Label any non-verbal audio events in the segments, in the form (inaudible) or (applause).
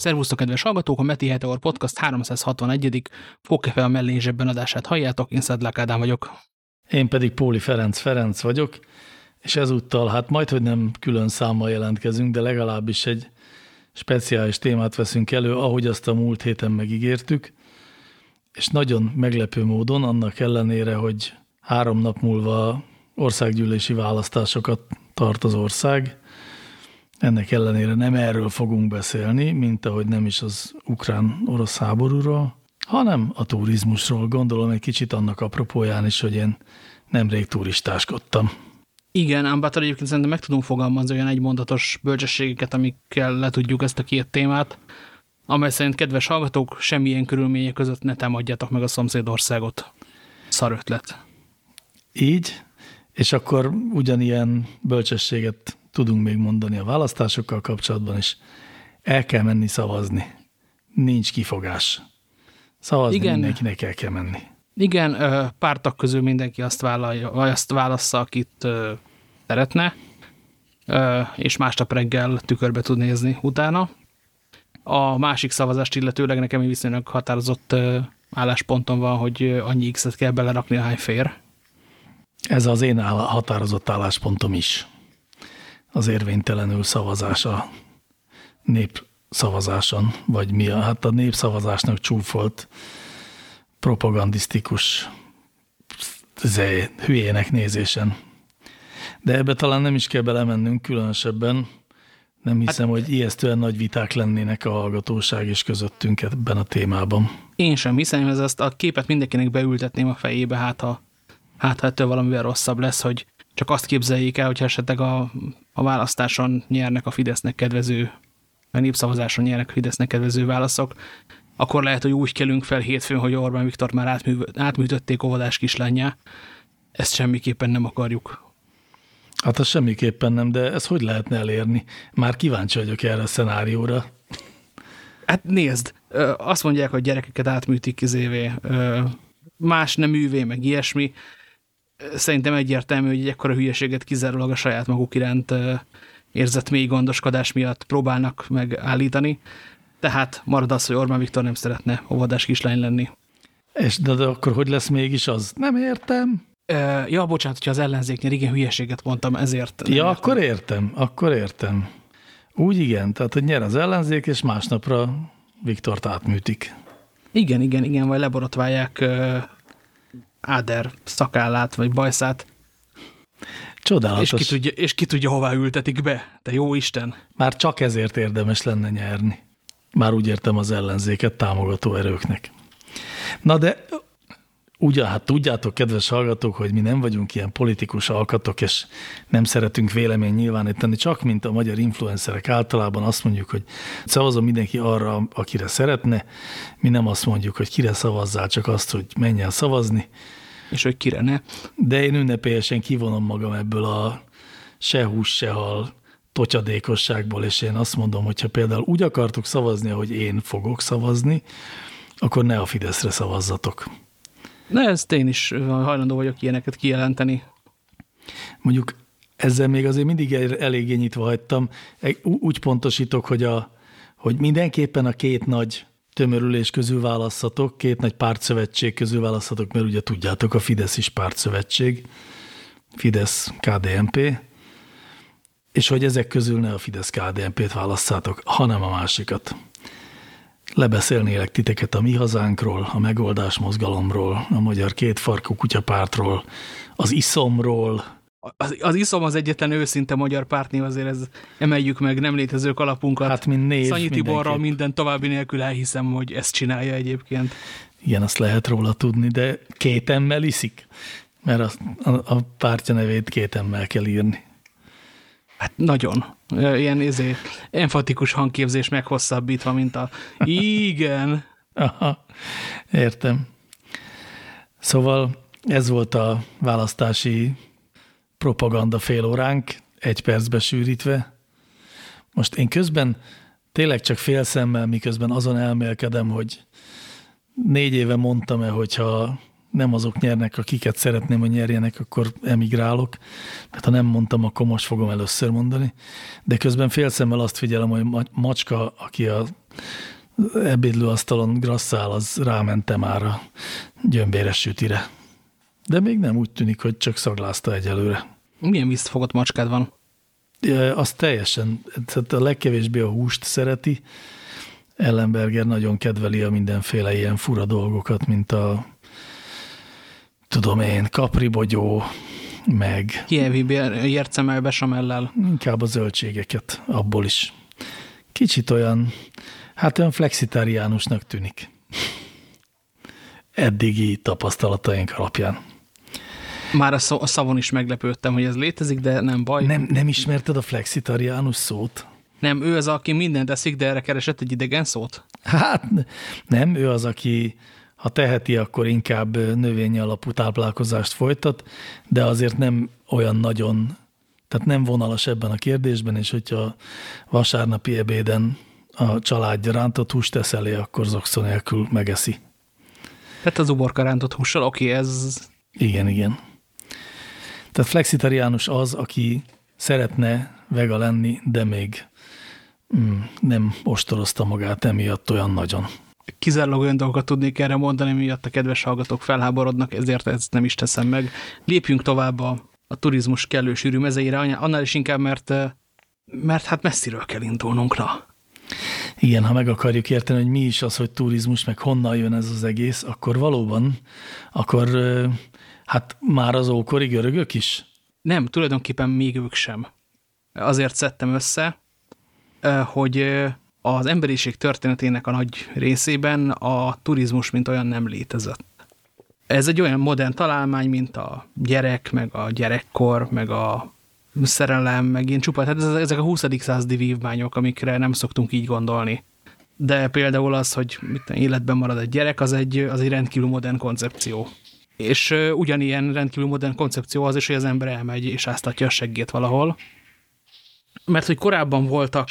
Szervusztok, kedves hallgatók! A Meti Heteor Podcast 361. Fókefe a zsebben adását halljátok, én Szedlák Ádám vagyok. Én pedig Póli Ferenc Ferenc vagyok, és ezúttal hát majd, hogy nem külön számmal jelentkezünk, de legalábbis egy speciális témát veszünk elő, ahogy azt a múlt héten megígértük, és nagyon meglepő módon, annak ellenére, hogy három nap múlva országgyűlési választásokat tart az ország, ennek ellenére nem erről fogunk beszélni, mint ahogy nem is az ukrán-orosz háborúról, hanem a turizmusról. Gondolom egy kicsit annak apropóján is, hogy én nemrég turistáskodtam. Igen, ám bátor egyébként szerintem meg tudunk fogalmazni olyan egymondatos bölcsességeket, amikkel le tudjuk ezt a két témát, amely szerint, kedves hallgatók, semmilyen körülmények között ne támadjátok meg a szomszédországot. Szar ötlet. Így, és akkor ugyanilyen bölcsességet tudunk még mondani a választásokkal kapcsolatban is. El kell menni szavazni. Nincs kifogás. Szavazni Igen. mindenkinek el kell menni. Igen, pártak közül mindenki azt, vállalja, azt válassza, akit szeretne, és másnap reggel tükörbe tud nézni utána. A másik szavazást illetőleg nekem viszonylag határozott állásponton van, hogy annyi X-et kell belerakni, ahány fér. Ez az én határozott álláspontom is az érvénytelenül szavazása népszavazáson, vagy mi a, hát a népszavazásnak csúfolt propagandisztikus zé, hülyének nézésen. De ebbe talán nem is kell belemennünk különösebben. Nem hiszem, hát, hogy ijesztően nagy viták lennének a hallgatóság és közöttünk ebben a témában. Én sem hiszem, hogy ezt a képet mindenkinek beültetném a fejébe, hát ha, hát ha ettől valamivel rosszabb lesz, hogy csak azt képzeljék el, hogyha esetleg a, a választáson nyernek a Fidesznek kedvező, a népszavazáson nyernek a Fidesznek kedvező válaszok, akkor lehet, hogy úgy kelünk fel hétfőn, hogy Orbán Viktor már átmű, átműtötték óvodás kislányá. Ezt semmiképpen nem akarjuk. Hát az semmiképpen nem, de ez hogy lehetne elérni? Már kíváncsi vagyok erre a szenárióra. Hát nézd, azt mondják, hogy gyerekeket átműtik kizévé, más nem művé, meg ilyesmi szerintem egyértelmű, hogy egy ekkora hülyeséget kizárólag a saját maguk iránt érzett mély gondoskodás miatt próbálnak megállítani. Tehát marad az, hogy Orbán Viktor nem szeretne óvodás kislány lenni. És de, de akkor hogy lesz mégis az? Nem értem. Ja, bocsánat, hogyha az ellenzéknél igen hülyeséget mondtam, ezért. Ja, akkor értem, akkor értem. Úgy igen, tehát hogy nyer az ellenzék, és másnapra Viktort átműtik. Igen, igen, igen, vagy leborotválják áder szakállát, vagy bajszát. Csodálatos. És ki, tudja, és ki tudja, hová ültetik be. Te jó Isten. Már csak ezért érdemes lenne nyerni. Már úgy értem az ellenzéket támogató erőknek. Na de Ugyan, hát tudjátok, kedves hallgatók, hogy mi nem vagyunk ilyen politikus alkatok, és nem szeretünk vélemény nyilvánítani, csak mint a magyar influencerek általában azt mondjuk, hogy szavazom mindenki arra, akire szeretne, mi nem azt mondjuk, hogy kire szavazzál, csak azt, hogy menj el szavazni. És hogy kire ne. De én ünnepélyesen kivonom magam ebből a se hús, se hal totyadékosságból, és én azt mondom, hogyha például úgy akartok szavazni, ahogy én fogok szavazni, akkor ne a Fideszre szavazzatok Na ezt én is hajlandó vagyok ilyeneket kijelenteni. Mondjuk ezzel még azért mindig eléggé nyitva hagytam. Úgy pontosítok, hogy, a, hogy mindenképpen a két nagy tömörülés közül választhatok, két nagy pártszövetség közül választhatok, mert ugye tudjátok, a Fidesz is pártszövetség, Fidesz KDNP, és hogy ezek közül ne a Fidesz KDNP-t válasszátok, hanem a másikat lebeszélnélek titeket a mi hazánkról, a megoldás mozgalomról, a magyar kétfarkú kutyapártról, az iszomról. Az, az iszom az egyetlen őszinte magyar pártnév, azért ez emeljük meg nem létező alapunkat. Hát mint név Szanyi Tiborral minden további nélkül elhiszem, hogy ezt csinálja egyébként. Igen, azt lehet róla tudni, de két emmel iszik, mert a, a, a pártja nevét két emmel kell írni. Hát nagyon. Ilyen izé, enfatikus hangképzés meghosszabbítva, mint a igen. (laughs) Aha, értem. Szóval ez volt a választási propaganda fél óránk, egy percbe sűrítve. Most én közben tényleg csak fél szemmel, miközben azon elmélkedem, hogy négy éve mondtam-e, hogyha nem azok nyernek, akiket szeretném, hogy nyerjenek, akkor emigrálok. Hát ha nem mondtam, akkor most fogom először mondani. De közben félszemmel azt figyelem, hogy macska, aki a ebédlőasztalon grasszál, az rámente már a gyömbéres sütire. De még nem úgy tűnik, hogy csak szaglázta egyelőre. Milyen visszafogott macskád van? Az teljesen, tehát a legkevésbé a húst szereti. Ellenberger nagyon kedveli a mindenféle ilyen fura dolgokat, mint a tudom én, kapribogyó, meg... Kievi ércemel besamellel. Inkább a zöldségeket, abból is. Kicsit olyan, hát olyan flexitáriánusnak tűnik. Eddigi tapasztalataink alapján. Már a, szó, a szavon is meglepődtem, hogy ez létezik, de nem baj. Nem, nem ismerted a flexitariánus szót? Nem, ő az, aki mindent eszik, de erre keresett egy idegen szót? Hát nem, ő az, aki ha teheti, akkor inkább növény alapú táplálkozást folytat, de azért nem olyan nagyon, tehát nem vonalas ebben a kérdésben, és hogyha vasárnapi ebéden a családja rántott húst tesz elé, akkor zokszó nélkül megeszi. Tehát az uborka rántott hússal, oké, ez... Igen, igen. Tehát flexitariánus az, aki szeretne vega lenni, de még mm, nem ostorozta magát emiatt olyan nagyon kizárólag olyan dolgokat tudnék erre mondani, miatt a kedves hallgatók felháborodnak, ezért ezt nem is teszem meg. Lépjünk tovább a, a turizmus kellő sűrű mezeire, annál is inkább, mert, mert hát messziről kell indulnunk, na. Igen, ha meg akarjuk érteni, hogy mi is az, hogy turizmus, meg honnan jön ez az egész, akkor valóban, akkor hát már az ókori görögök is? Nem, tulajdonképpen még ők sem. Azért szedtem össze, hogy az emberiség történetének a nagy részében a turizmus mint olyan nem létezett. Ez egy olyan modern találmány, mint a gyerek, meg a gyerekkor, meg a szerelem, meg ilyen csupa. Tehát ezek a 20. századi vívmányok, amikre nem szoktunk így gondolni. De például az, hogy mit, életben marad egy gyerek, az egy, az egy rendkívül modern koncepció. És ugyanilyen rendkívül modern koncepció az is, hogy az ember elmegy és áztatja a seggét valahol. Mert hogy korábban voltak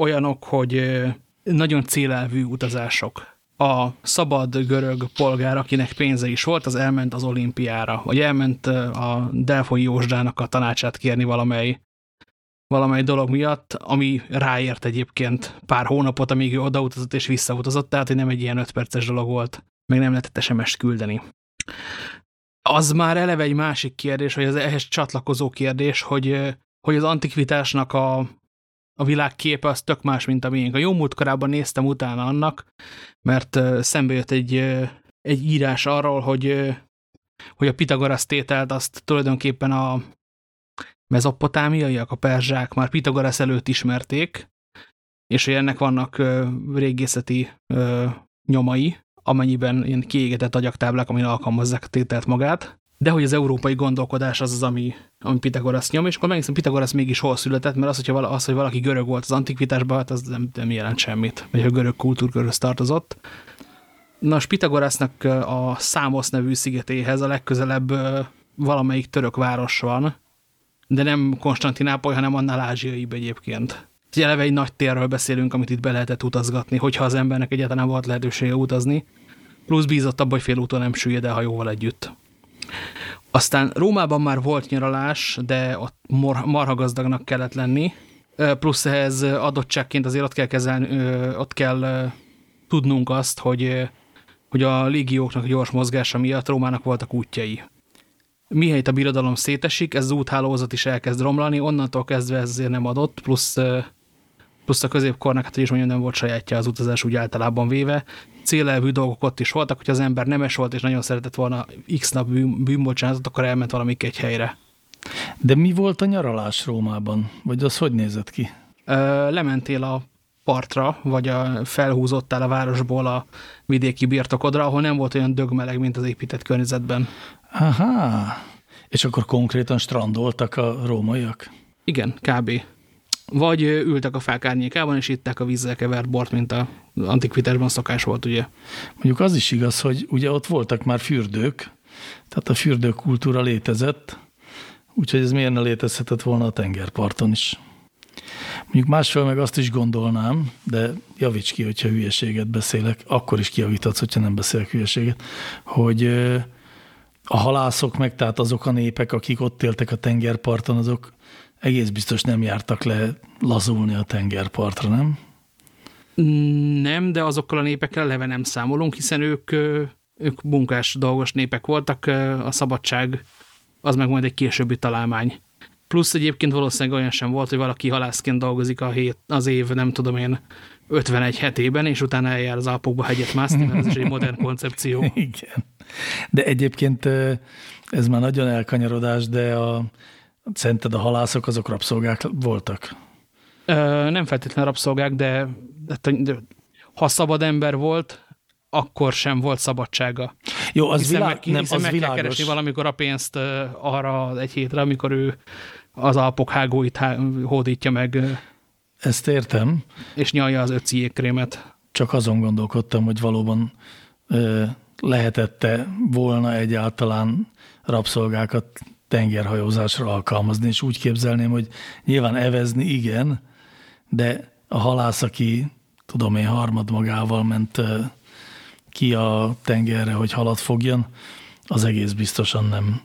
olyanok, hogy nagyon célelvű utazások. A szabad görög polgár, akinek pénze is volt, az elment az olimpiára, vagy elment a Delfoi Józsdának a tanácsát kérni valamely, valamely dolog miatt, ami ráért egyébként pár hónapot, amíg ő odautazott és visszautazott, tehát hogy nem egy ilyen öt perces dolog volt, meg nem lehetett SMS-t küldeni. Az már eleve egy másik kérdés, vagy az ehhez csatlakozó kérdés, hogy, hogy az antikvitásnak a, a világ képe az tök más, mint a miénk. A jó múltkorában néztem utána annak, mert szembe jött egy, egy írás arról, hogy, hogy a Pitagorasz tételt azt tulajdonképpen a mezopotámiaiak, a perzsák már Pitagorasz előtt ismerték, és hogy ennek vannak régészeti nyomai, amennyiben ilyen kiégetett agyaktáblák, amin alkalmazzák a tételt magát de hogy az európai gondolkodás az az, ami, ami Pitagorasz nyom, és akkor megnézem, Pitagorasz mégis hol született, mert az, hogyha vala, az, hogy valaki görög volt az antikvitásban, hát az nem, nem jelent semmit, vagy a görög kultúrkörhöz tartozott. Nos, Pitagorasznak a Számosz nevű szigetéhez a legközelebb valamelyik török város van, de nem Konstantinápoly, hanem annál ázsiaibb egyébként. Eleve egy nagy térről beszélünk, amit itt be lehetett utazgatni, hogyha az embernek egyáltalán volt lehetősége utazni, plusz bízott abban, hogy félúton nem süllyed el hajóval együtt. Aztán Rómában már volt nyaralás, de ott marha gazdagnak kellett lenni, plusz ehhez adottságként azért ott kell, kezelni, ott kell tudnunk azt, hogy, hogy a légióknak gyors mozgása miatt Rómának voltak útjai. Mihelyt a birodalom szétesik, ez az úthálózat is elkezd romlani, onnantól kezdve ez azért nem adott, plusz, plusz a középkornak, hát is mondjam, nem volt sajátja az utazás úgy általában véve, célelvű dolgok ott is voltak, hogy az ember nemes volt, és nagyon szeretett volna x nap bűn, bűnbocsánatot, akkor elment valamik egy helyre. De mi volt a nyaralás Rómában? Vagy az hogy nézett ki? Ö, lementél a partra, vagy a, felhúzottál a városból a vidéki birtokodra, ahol nem volt olyan dögmeleg, mint az épített környezetben. Aha. És akkor konkrétan strandoltak a rómaiak? Igen, kb. Vagy ültek a fák árnyékában, és itták a vízzel kevert bort, mint a antikvitásban szokás volt, ugye? Mondjuk az is igaz, hogy ugye ott voltak már fürdők, tehát a fürdőkultúra létezett, úgyhogy ez miért ne létezhetett volna a tengerparton is. Mondjuk másfél meg azt is gondolnám, de javíts ki, hogyha hülyeséget beszélek, akkor is kijavítatsz, hogyha nem beszélek hülyeséget, hogy a halászok meg, tehát azok a népek, akik ott éltek a tengerparton, azok egész biztos nem jártak le lazulni a tengerpartra, nem? Nem, de azokkal a népekkel leve nem számolunk, hiszen ők, ők munkás, dolgos népek voltak, a szabadság az meg majd egy későbbi találmány. Plusz egyébként valószínűleg olyan sem volt, hogy valaki halászként dolgozik a hét, az év, nem tudom én, 51 hetében, és utána eljár az Alpokba hegyet mászni, mert ez is egy modern koncepció. (laughs) Igen. De egyébként ez már nagyon elkanyarodás, de a, szerinted a halászok azok rabszolgák voltak? Ö, nem feltétlenül rabszolgák, de, de, de ha szabad ember volt, akkor sem volt szabadsága. Jó, az, hiszen világ, meg, nem, az meg világos. kell keresni valamikor a pénzt arra egy hétre, amikor ő az Alpok hágóit hódítja meg. Ezt értem. És nyalja az öci jégkrémet. Csak azon gondolkodtam, hogy valóban lehetette volna egyáltalán rabszolgákat tengerhajózásra alkalmazni, és úgy képzelném, hogy nyilván evezni igen, de a halász, aki tudom én harmad magával ment ki a tengerre, hogy halat fogjon, az egész biztosan nem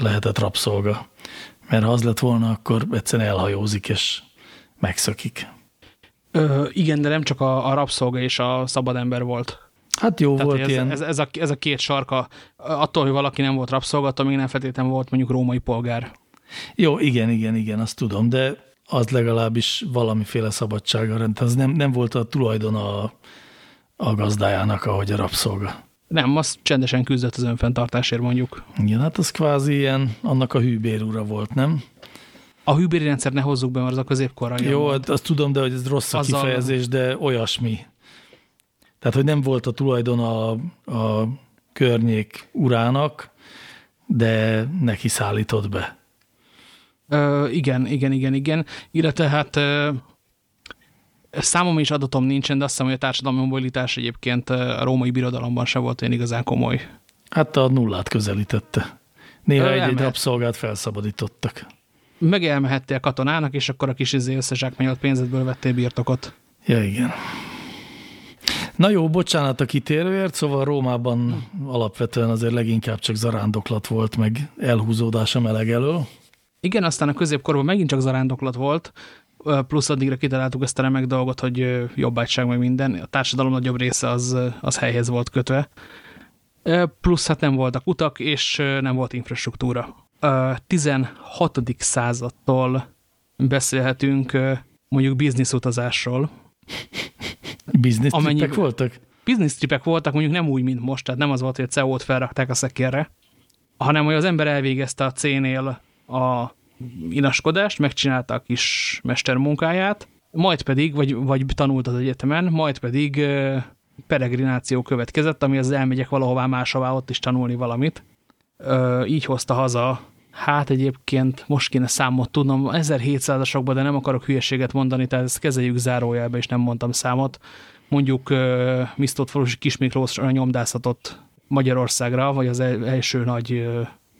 lehetett rabszolga. Mert ha az lett volna, akkor egyszerűen elhajózik és megszökik. Ö, igen, de nem csak a, a rabszolga és a szabad ember volt. Hát jó Tehát volt ez, ilyen. Ez, ez, a, ez a két sarka, attól, hogy valaki nem volt rabszolgató, még nem feltétlenül volt mondjuk római polgár. Jó, igen, igen, igen, azt tudom, de az legalábbis valamiféle szabadsága rend. Az nem, nem volt a tulajdon a, a gazdájának, ahogy a rabszolga. Nem, az csendesen küzdött az önfenntartásért mondjuk. Igen, hát az kvázi ilyen, annak a hűbérúra volt, nem? A hűbéri rendszer ne hozzuk be, mert az a középkorra Jó, hát azt tudom, de hogy ez rossz a Azzal... kifejezés, de olyasmi. Tehát, hogy nem volt a tulajdon a, a környék urának, de neki szállított be. Ö, igen, igen, igen, igen. Illetve hát ö, számom is adatom nincsen, de azt hiszem, hogy a társadalmi mobilitás egyébként a római birodalomban se volt olyan igazán komoly. Hát a nullát közelítette. Néha egy-egy rabszolgát felszabadítottak. Meg elmehettél katonának, és akkor a kis izé összezsákmányolt pénzedből vettél birtokot. Ja, igen. Na jó, bocsánat a kitérőért, szóval Rómában alapvetően azért leginkább csak zarándoklat volt, meg elhúzódás a meleg elől. Igen, aztán a középkorban megint csak zarándoklat volt, plusz addigra kitaláltuk ezt a remek dolgot, hogy jobbágyság meg minden. A társadalom nagyobb része az, az helyhez volt kötve. Plusz hát nem voltak utak, és nem volt infrastruktúra. 16. századtól beszélhetünk mondjuk bizniszutazásról, Business tripek voltak? Business tripek voltak, mondjuk nem úgy, mint most, tehát nem az volt, hogy a CEO-t felrakták a szekérre, hanem hogy az ember elvégezte a cénél a inaskodást, megcsinálta a kis mestermunkáját, majd pedig, vagy, vagy tanult az egyetemen, majd pedig peregrináció következett, ami az elmegyek valahová máshová ott is tanulni valamit. Így hozta haza, hát egyébként most kéne számot tudnom, 1700-asokban, de nem akarok hülyeséget mondani, tehát ezt kezeljük zárójelbe, és nem mondtam számot. Mondjuk uh, Misztót Falusi Kismiklós nyomdászatot Magyarországra, vagy az első nagy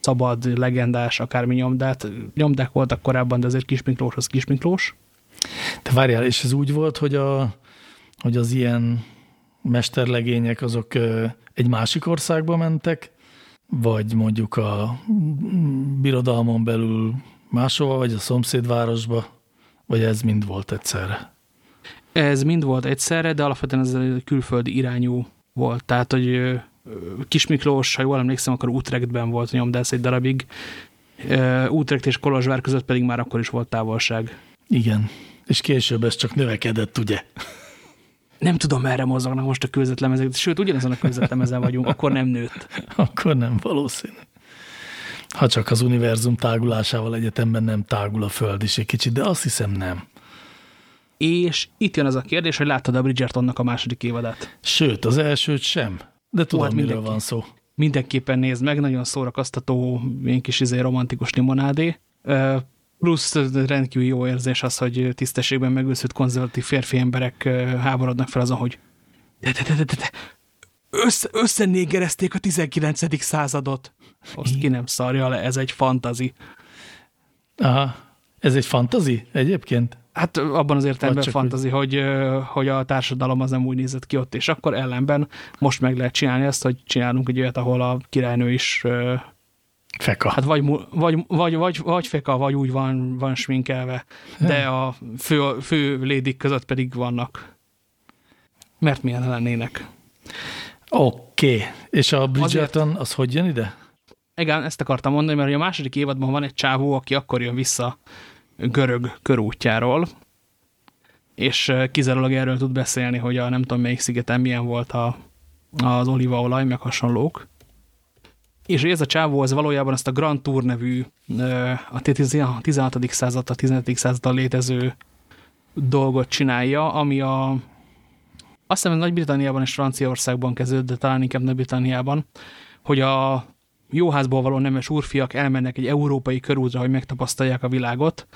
szabad, legendás, akármi nyomdát. Nyomdák voltak korábban, de azért Kismiklós az Kismiklós. Te várjál, és ez úgy volt, hogy, a, hogy az ilyen mesterlegények azok egy másik országba mentek, vagy mondjuk a birodalmon belül máshova, vagy a szomszédvárosba, vagy ez mind volt egyszerre? Ez mind volt egyszerre, de alapvetően ez egy külföldi irányú volt. Tehát, hogy Kis Miklós, ha jól emlékszem, akkor Utrechtben volt nyomdász egy darabig. Utrecht és Kolozsvár között pedig már akkor is volt távolság. Igen, és később ez csak növekedett, ugye? Nem tudom, merre mozognak most a kőzetlemezek, sőt, ugyanazon a kőzetlemezen (laughs) vagyunk, akkor nem nőtt. Akkor nem, valószínű. Ha csak az univerzum tágulásával egyetemben nem tágul a Föld is egy kicsit, de azt hiszem nem. És itt jön az a kérdés, hogy láttad a Bridgertonnak a második évadát? Sőt, az elsőt sem. De tudom, hát miről van szó. Mindenképpen nézd meg, nagyon szórakoztató, ilyen kis izé romantikus limonádé. Plusz rendkívül jó érzés az, hogy tisztességben megőszült konzervatív férfi emberek háborodnak fel azon, hogy de, de, de, de, de, össze, összenégerezték a 19. századot. Azt ki nem szarja le, ez egy fantazi. Aha, ez egy fantazi egyébként? Hát abban az értelemben fantazi, hogy, hogy a társadalom az nem úgy nézett ki ott, és akkor ellenben most meg lehet csinálni ezt, hogy csinálunk egy olyat, ahol a királynő is Feka. Hát vagy, vagy, vagy, vagy, vagy feka, vagy úgy van, van sminkelve, de a fő, fő lédik között pedig vannak. Mert milyen lennének. Oké. Okay. És a Bridgerton, Azért, az hogy jön ide? Igen, ezt akartam mondani, mert a második évadban van egy csávó, aki akkor jön vissza görög körútjáról, és kizárólag erről tud beszélni, hogy a nem tudom melyik szigeten milyen volt a, az olívaolaj, meg hasonlók. És ez a csávó az valójában ezt a Grand Tour nevű, a 16. század, a 15. században létező dolgot csinálja, ami a azt hiszem, Nagy-Britanniában és Franciaországban kezdődött, de talán inkább Nagy-Britanniában, hogy a jóházból való nemes úrfiak elmennek egy európai körútra, hogy megtapasztalják a világot.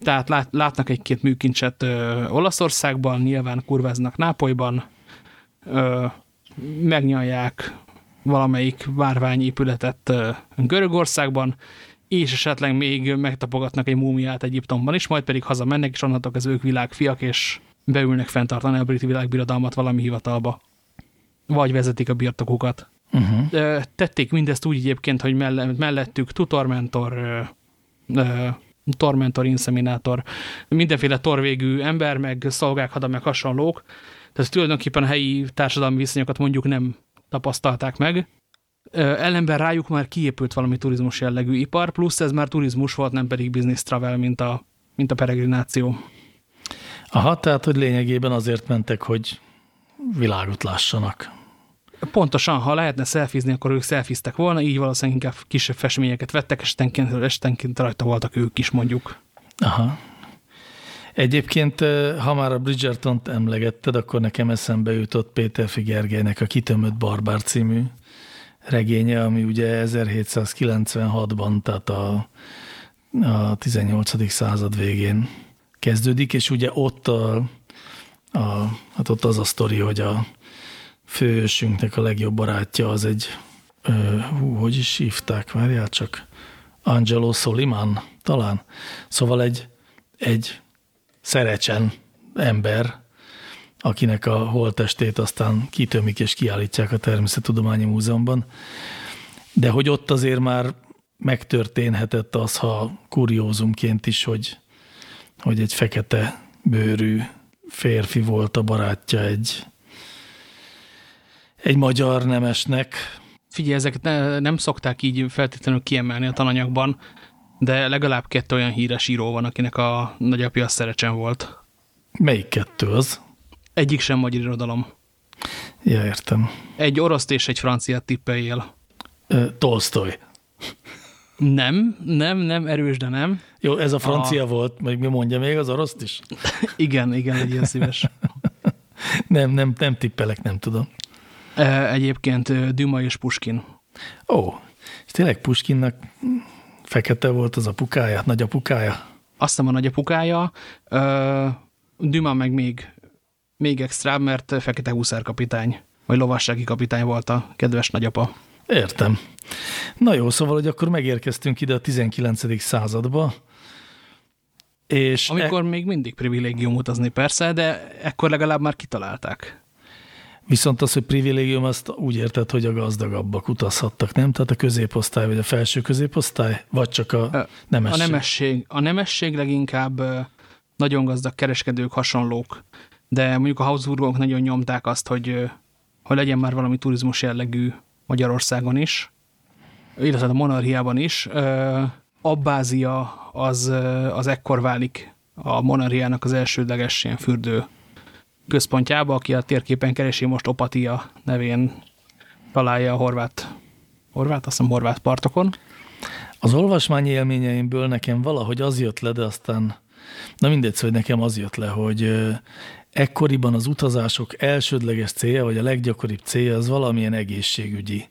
Tehát lát, látnak egy-két műkincset Olaszországban, nyilván kurváznak Nápolyban, megnyalják valamelyik várványépületet Görögországban, és esetleg még megtapogatnak egy múmiát Egyiptomban is, majd pedig hazamennek, és onnantól az ők világfiak, és beülnek fenntartani a brit világbirodalmat valami hivatalba. Vagy vezetik a birtokukat. Uh -huh. Tették mindezt úgy egyébként, hogy mellettük tutormentor, tormentor, inszeminátor, mindenféle torvégű ember, meg szolgák, hada, meg hasonlók. Tehát tulajdonképpen a helyi társadalmi viszonyokat mondjuk nem tapasztalták meg. Ellenben rájuk már kiépült valami turizmus jellegű ipar, plusz ez már turizmus volt, nem pedig business travel, mint a, mint a peregrináció. Aha, tehát, hogy lényegében azért mentek, hogy világot lássanak. Pontosan, ha lehetne szelfizni, akkor ők szelfiztek volna, így valószínűleg inkább kisebb festményeket vettek, estenként, estenként rajta voltak ők is mondjuk. Aha. Egyébként, ha már a Bridgerton-t emlegetted, akkor nekem eszembe jutott Péter Figergelynek a Kitömött Barbár című regénye, ami ugye 1796-ban, tehát a, a 18. század végén kezdődik, és ugye ott, a, a, hát ott az a sztori, hogy a főhősünknek a legjobb barátja az egy, ö, hú, hogy is hívták, várjál csak, Angelo Soliman talán. Szóval egy, egy szerecsen ember, akinek a holtestét aztán kitömik és kiállítják a Természettudományi Múzeumban. De hogy ott azért már megtörténhetett az, ha kuriózumként is, hogy, hogy egy fekete bőrű férfi volt a barátja egy, egy magyar nemesnek. Figyelj, ezeket ne, nem szokták így feltétlenül kiemelni a tananyagban, de legalább kettő olyan híres író van, akinek a nagyapja szerecsen volt. Melyik kettő az? Egyik sem magyar irodalom. Ja, értem. Egy oroszt és egy franciát tippeljél. Tolstoy. Nem, nem, nem, erős, de nem. Jó, ez a francia a... volt, meg mi mondja még, az oroszt is? (laughs) igen, igen, egy ilyen szíves. (laughs) nem, nem, nem tippelek, nem tudom. Egyébként Duma és Puskin. Ó, és tényleg Puskinnak Fekete volt az apukája, nagyapukája? Azt hiszem a nagyapukája. Düma meg még, még extra, mert fekete huszárkapitány, vagy lovassági kapitány volt a kedves nagyapa. Értem. Na jó, szóval, hogy akkor megérkeztünk ide a 19. századba, és Amikor e... még mindig privilégium utazni persze, de ekkor legalább már kitalálták. Viszont az, hogy privilégium, azt úgy érted, hogy a gazdagabbak utazhattak, nem? Tehát a középosztály, vagy a felső középosztály, vagy csak a nemesség? A nemesség, a nemesség leginkább nagyon gazdag kereskedők, hasonlók, de mondjuk a Habsburgok nagyon nyomták azt, hogy, hogy legyen már valami turizmus jellegű Magyarországon is, illetve a monarchiában is. Abbázia az, az ekkor válik a monarchiának az elsődleges ilyen fürdő központjába, aki a térképen keresi most Opatia nevén találja a horvát, horvát, azt hiszem horvát partokon. Az olvasmányi élményeimből nekem valahogy az jött le, de aztán, na mindegy, hogy nekem az jött le, hogy ekkoriban az utazások elsődleges célja, vagy a leggyakoribb célja az valamilyen egészségügyi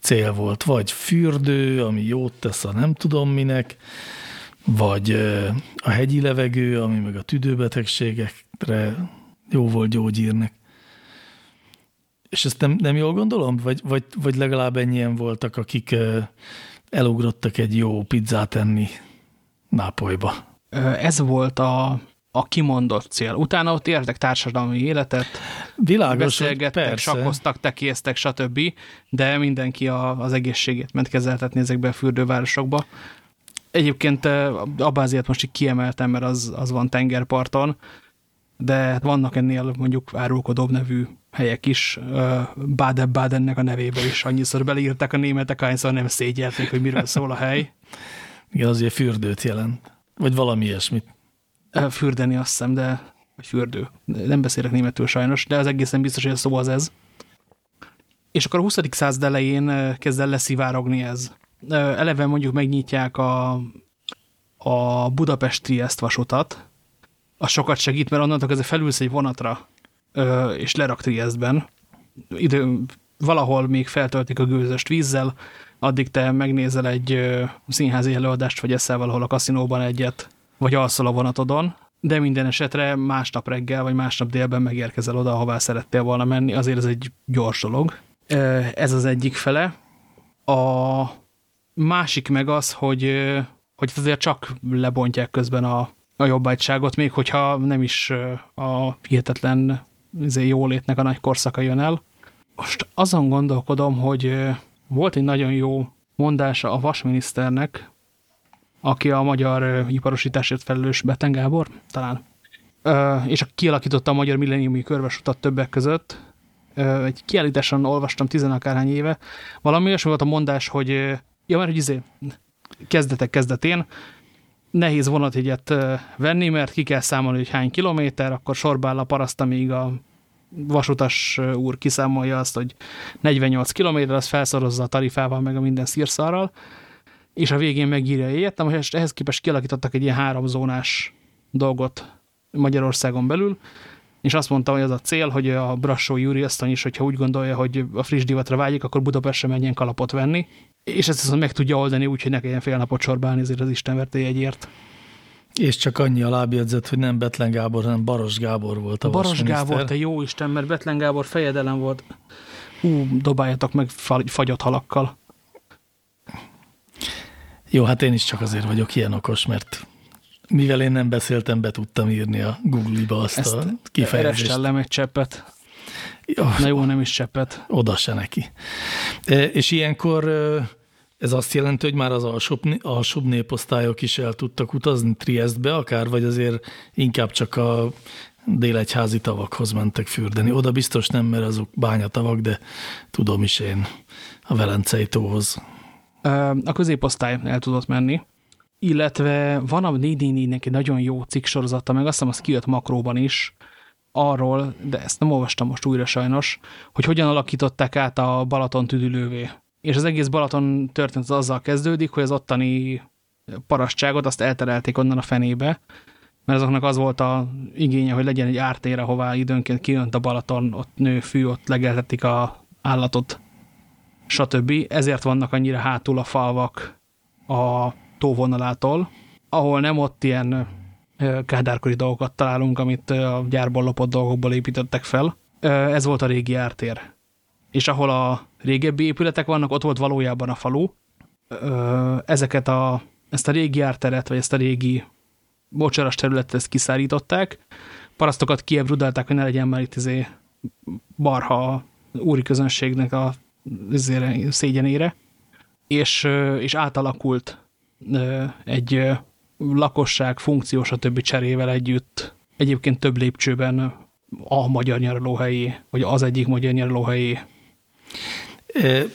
cél volt. Vagy fürdő, ami jót tesz a nem tudom minek, vagy a hegyi levegő, ami meg a tüdőbetegségekre jó volt gyógyírnek. És ezt nem, nem jól gondolom? Vagy, vagy, vagy legalább ennyien voltak, akik elugrottak egy jó pizzát enni Nápolyba? Ez volt a, a kimondott cél. Utána ott értek társadalmi életet, Világos, beszélgettek, persze. sakkoztak, tekéztek, stb., de mindenki a, az egészségét ment kezeltetni ezekbe a fürdővárosokba. Egyébként Abáziát most így kiemeltem, mert az, az van tengerparton, de vannak ennél mondjuk árulkodóbb nevű helyek is. Baden-Badennek a nevébe is annyiszor beleírták a németek, ahányszor nem szégyelték, hogy miről szól a hely. Igen, azért fürdőt jelent. Vagy valami ilyesmit. Fürdeni azt hiszem, de vagy fürdő. Nem beszélek németül sajnos, de az egészen biztos, hogy a szó az ez. És akkor a 20. század elején kezd el leszivárogni ez. Eleve mondjuk megnyitják a, a Budapesti ezt vasutat, az sokat segít, mert onnantól kezdve felülsz egy vonatra, és lerak Triestben. Idő, valahol még feltöltik a gőzöst vízzel, addig te megnézel egy színházi előadást, vagy eszel valahol a kaszinóban egyet, vagy alszol a vonatodon, de minden esetre másnap reggel, vagy másnap délben megérkezel oda, ahová szerettél volna menni, azért ez egy gyors dolog. Ez az egyik fele. A másik meg az, hogy, hogy azért csak lebontják közben a, a jobbágyságot, még hogyha nem is a hihetetlen izé, jólétnek a nagy korszaka jön el. Most azon gondolkodom, hogy volt egy nagyon jó mondása a vasminiszternek, aki a magyar iparosításért felelős Beten Gábor, talán, és aki kialakította a magyar milleniumi körvesutat többek között. Egy kiállításon olvastam tizenakárhány éve. Valami olyasmi volt a mondás, hogy ja, mert hogy izé, kezdetek kezdetén, nehéz vonatjegyet venni, mert ki kell számolni, hogy hány kilométer, akkor sorba áll a paraszt, amíg a vasutas úr kiszámolja azt, hogy 48 kilométer, az felszorozza a tarifával, meg a minden szírszarral, és a végén megírja ilyet, most ehhez képest kialakítottak egy ilyen háromzónás dolgot Magyarországon belül, és azt mondta, hogy az a cél, hogy a Brassó Júri Asztony is, hogyha úgy gondolja, hogy a friss divatra vágyik, akkor Budapestre menjen kalapot venni, és ezt viszont meg tudja oldani úgy, hogy ne kelljen fél napot sorba állni ezért az Istenverte jegyért. És csak annyi a lábjegyzet, hogy nem Betlen Gábor, hanem Baros Gábor volt a Baros Gábor, te jó Isten, mert Betlen Gábor fejedelem volt. Hú, dobáljatok meg fagyott halakkal. Jó, hát én is csak azért vagyok ilyen okos, mert mivel én nem beszéltem, be tudtam írni a Google-ba azt Ezt a kifejezést. Ezt egy cseppet. Jó, Na jó, nem is cseppet. Oda se neki. E, és ilyenkor ez azt jelenti, hogy már az alsóbb, alsóbb néposztályok is el tudtak utazni Triestbe akár, vagy azért inkább csak a délegyházi tavakhoz mentek fürdeni. Oda biztos nem, mert azok bányatavak, de tudom is én a Velencei tóhoz. A középosztály el tudott menni, illetve van a 444-nek egy nagyon jó cikk sorozata, meg azt hiszem, az kijött makróban is, arról, de ezt nem olvastam most újra sajnos, hogy hogyan alakították át a Balaton tüdülővé. És az egész Balaton történet az azzal kezdődik, hogy az ottani parasztságot azt elterelték onnan a fenébe, mert azoknak az volt a igénye, hogy legyen egy ártér, ahová időnként kijönt a Balaton, ott nő fű, ott legeltetik a állatot, stb. Ezért vannak annyira hátul a falvak a tóvonalától, ahol nem ott ilyen kádárkori dolgokat találunk, amit a gyárból lopott dolgokból építettek fel. Ez volt a régi ártér. És ahol a régebbi épületek vannak, ott volt valójában a falu. Ezeket a, ezt a régi árteret, vagy ezt a régi bocsaras területet ezt kiszárították. Parasztokat kiebrudálták, hogy ne legyen már itt izé barha úri közönségnek a izére, szégyenére. És, és átalakult egy lakosság, funkciós, a többi cserével együtt egyébként több lépcsőben a magyar nyaralóhelyi, vagy az egyik magyar nyaralóhelyi.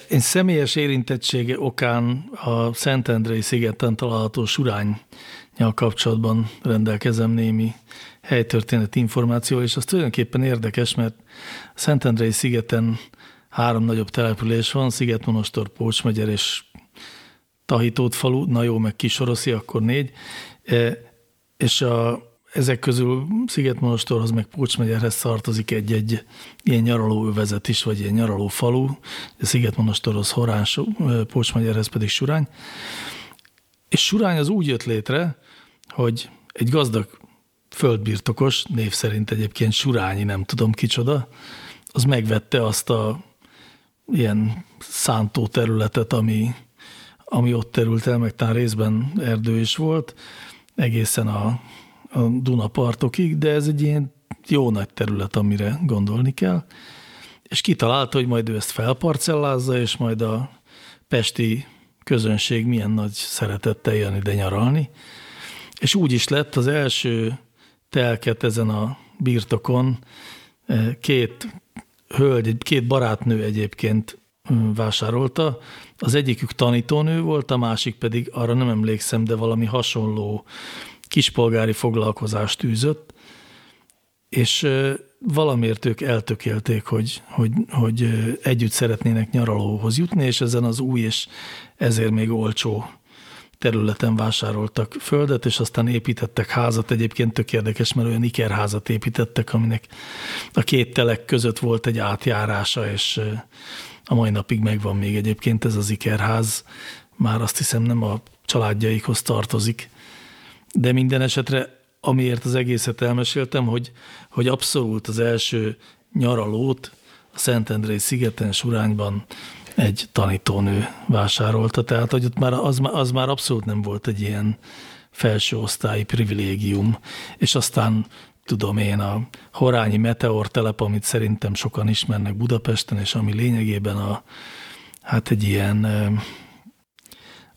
Én személyes érintettsége okán a Szentendrei szigeten található surányjal kapcsolatban rendelkezem némi helytörténet információ, és az tulajdonképpen érdekes, mert Szentendrei szigeten három nagyobb település van, Szigetmonostor, Pócsmegyer és Tahitót falu, na jó, meg Kisoroszi, akkor négy, e, és a, ezek közül Szigetmonostorhoz meg Pócsmegyerhez tartozik egy-egy ilyen nyaralóövezet is, vagy ilyen nyaraló falu, Szigetmonostorhoz Horán, e, Pócsmegyerhez pedig Surány. És Surány az úgy jött létre, hogy egy gazdag földbirtokos, név szerint egyébként Surányi, nem tudom kicsoda, az megvette azt a ilyen szántó területet, ami ami ott terült el, meg talán részben erdő is volt, egészen a, a Dunapartokig, de ez egy ilyen jó nagy terület, amire gondolni kell. És kitalálta, hogy majd ő ezt felparcellázza, és majd a pesti közönség milyen nagy szeretettel jön ide nyaralni. És úgy is lett az első telket ezen a birtokon eh, két hölgy, két barátnő egyébként hm, vásárolta. Az egyikük tanítónő volt, a másik pedig, arra nem emlékszem, de valami hasonló kispolgári foglalkozást űzött, és valamiért ők eltökélték, hogy, hogy, hogy együtt szeretnének nyaralóhoz jutni, és ezen az új és ezért még olcsó területen vásároltak földet, és aztán építettek házat. Egyébként tök érdekes, mert olyan ikerházat építettek, aminek a két telek között volt egy átjárása, és a mai napig megvan még egyébként ez az ikerház. Már azt hiszem nem a családjaikhoz tartozik. De minden esetre, amiért az egészet elmeséltem, hogy, hogy abszolút az első nyaralót a Szentendrei szigeten, Surányban egy tanítónő vásárolta, tehát hogy ott már az, az már abszolút nem volt egy ilyen felső osztályi privilégium, és aztán tudom én, a Horányi Meteor telep, amit szerintem sokan ismernek Budapesten, és ami lényegében a, hát egy ilyen,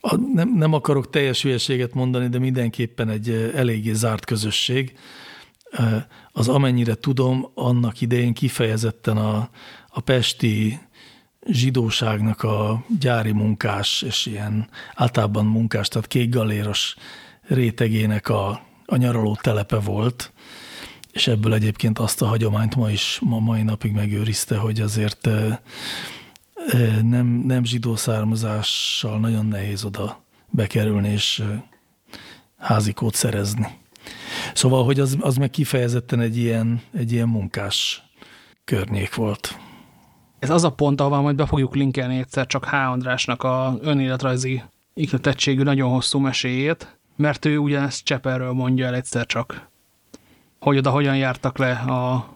a, nem, nem akarok teljes hülyeséget mondani, de mindenképpen egy eléggé zárt közösség. Az amennyire tudom, annak idején kifejezetten a, a pesti zsidóságnak a gyári munkás és ilyen általában munkás, tehát kékgaléros rétegének a, a nyaraló telepe volt, és ebből egyébként azt a hagyományt ma is, ma mai napig megőrizte, hogy azért nem, nem zsidó származással nagyon nehéz oda bekerülni és házikót szerezni. Szóval, hogy az, az meg kifejezetten egy ilyen, egy ilyen munkás környék volt. Ez az a pont, ahol majd be fogjuk linkelni egyszer csak H. Andrásnak a önéletrajzi ikletettségű nagyon hosszú meséjét, mert ő ugyanezt Cseperről mondja el egyszer csak, hogy oda hogyan jártak le a,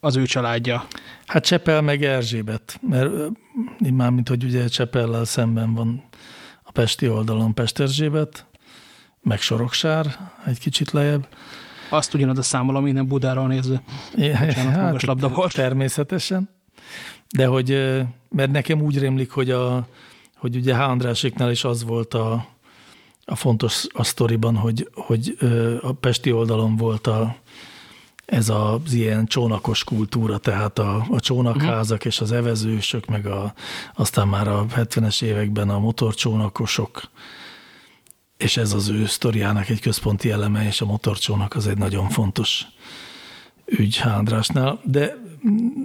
az ő családja. Hát Csepel meg Erzsébet, mert már mint hogy ugye Csepellel szemben van a pesti oldalon Pesterzsébet, meg Soroksár, egy kicsit lejjebb. Azt ugyanaz a számolom, innen Budáról nézve. É, hát, labda volt. Természetesen. De hogy, mert nekem úgy rémlik, hogy, a, hogy ugye H. Andráséknál is az volt a, a fontos a sztoriban, hogy, hogy a Pesti oldalon volt a, ez az ilyen csónakos kultúra, tehát a, a csónakházak és az evezősök, meg a, aztán már a 70-es években a motorcsónakosok, és ez az ő sztoriának egy központi eleme, és a motorcsónak az egy nagyon fontos ügy Hándrásnál, de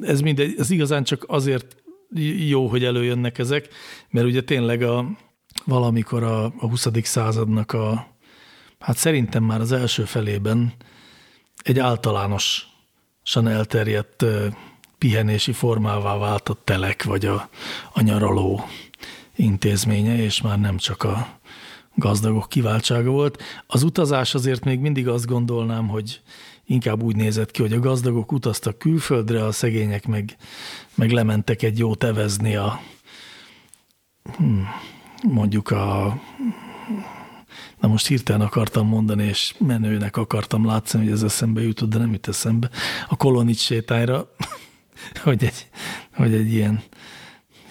ez mindegy, ez igazán csak azért jó, hogy előjönnek ezek, mert ugye tényleg a, valamikor a, a 20. századnak a, hát szerintem már az első felében egy általánosan elterjedt pihenési formává vált a telek, vagy a, a nyaraló intézménye, és már nem csak a gazdagok kiváltsága volt. Az utazás azért még mindig azt gondolnám, hogy inkább úgy nézett ki, hogy a gazdagok utaztak külföldre, a szegények meg, meg lementek egy jó tevezni a hmm, mondjuk a na most hirtelen akartam mondani, és menőnek akartam látszani, hogy ez eszembe jutott, de nem jut eszembe, a kolonics sétányra, (laughs) hogy egy, hogy egy ilyen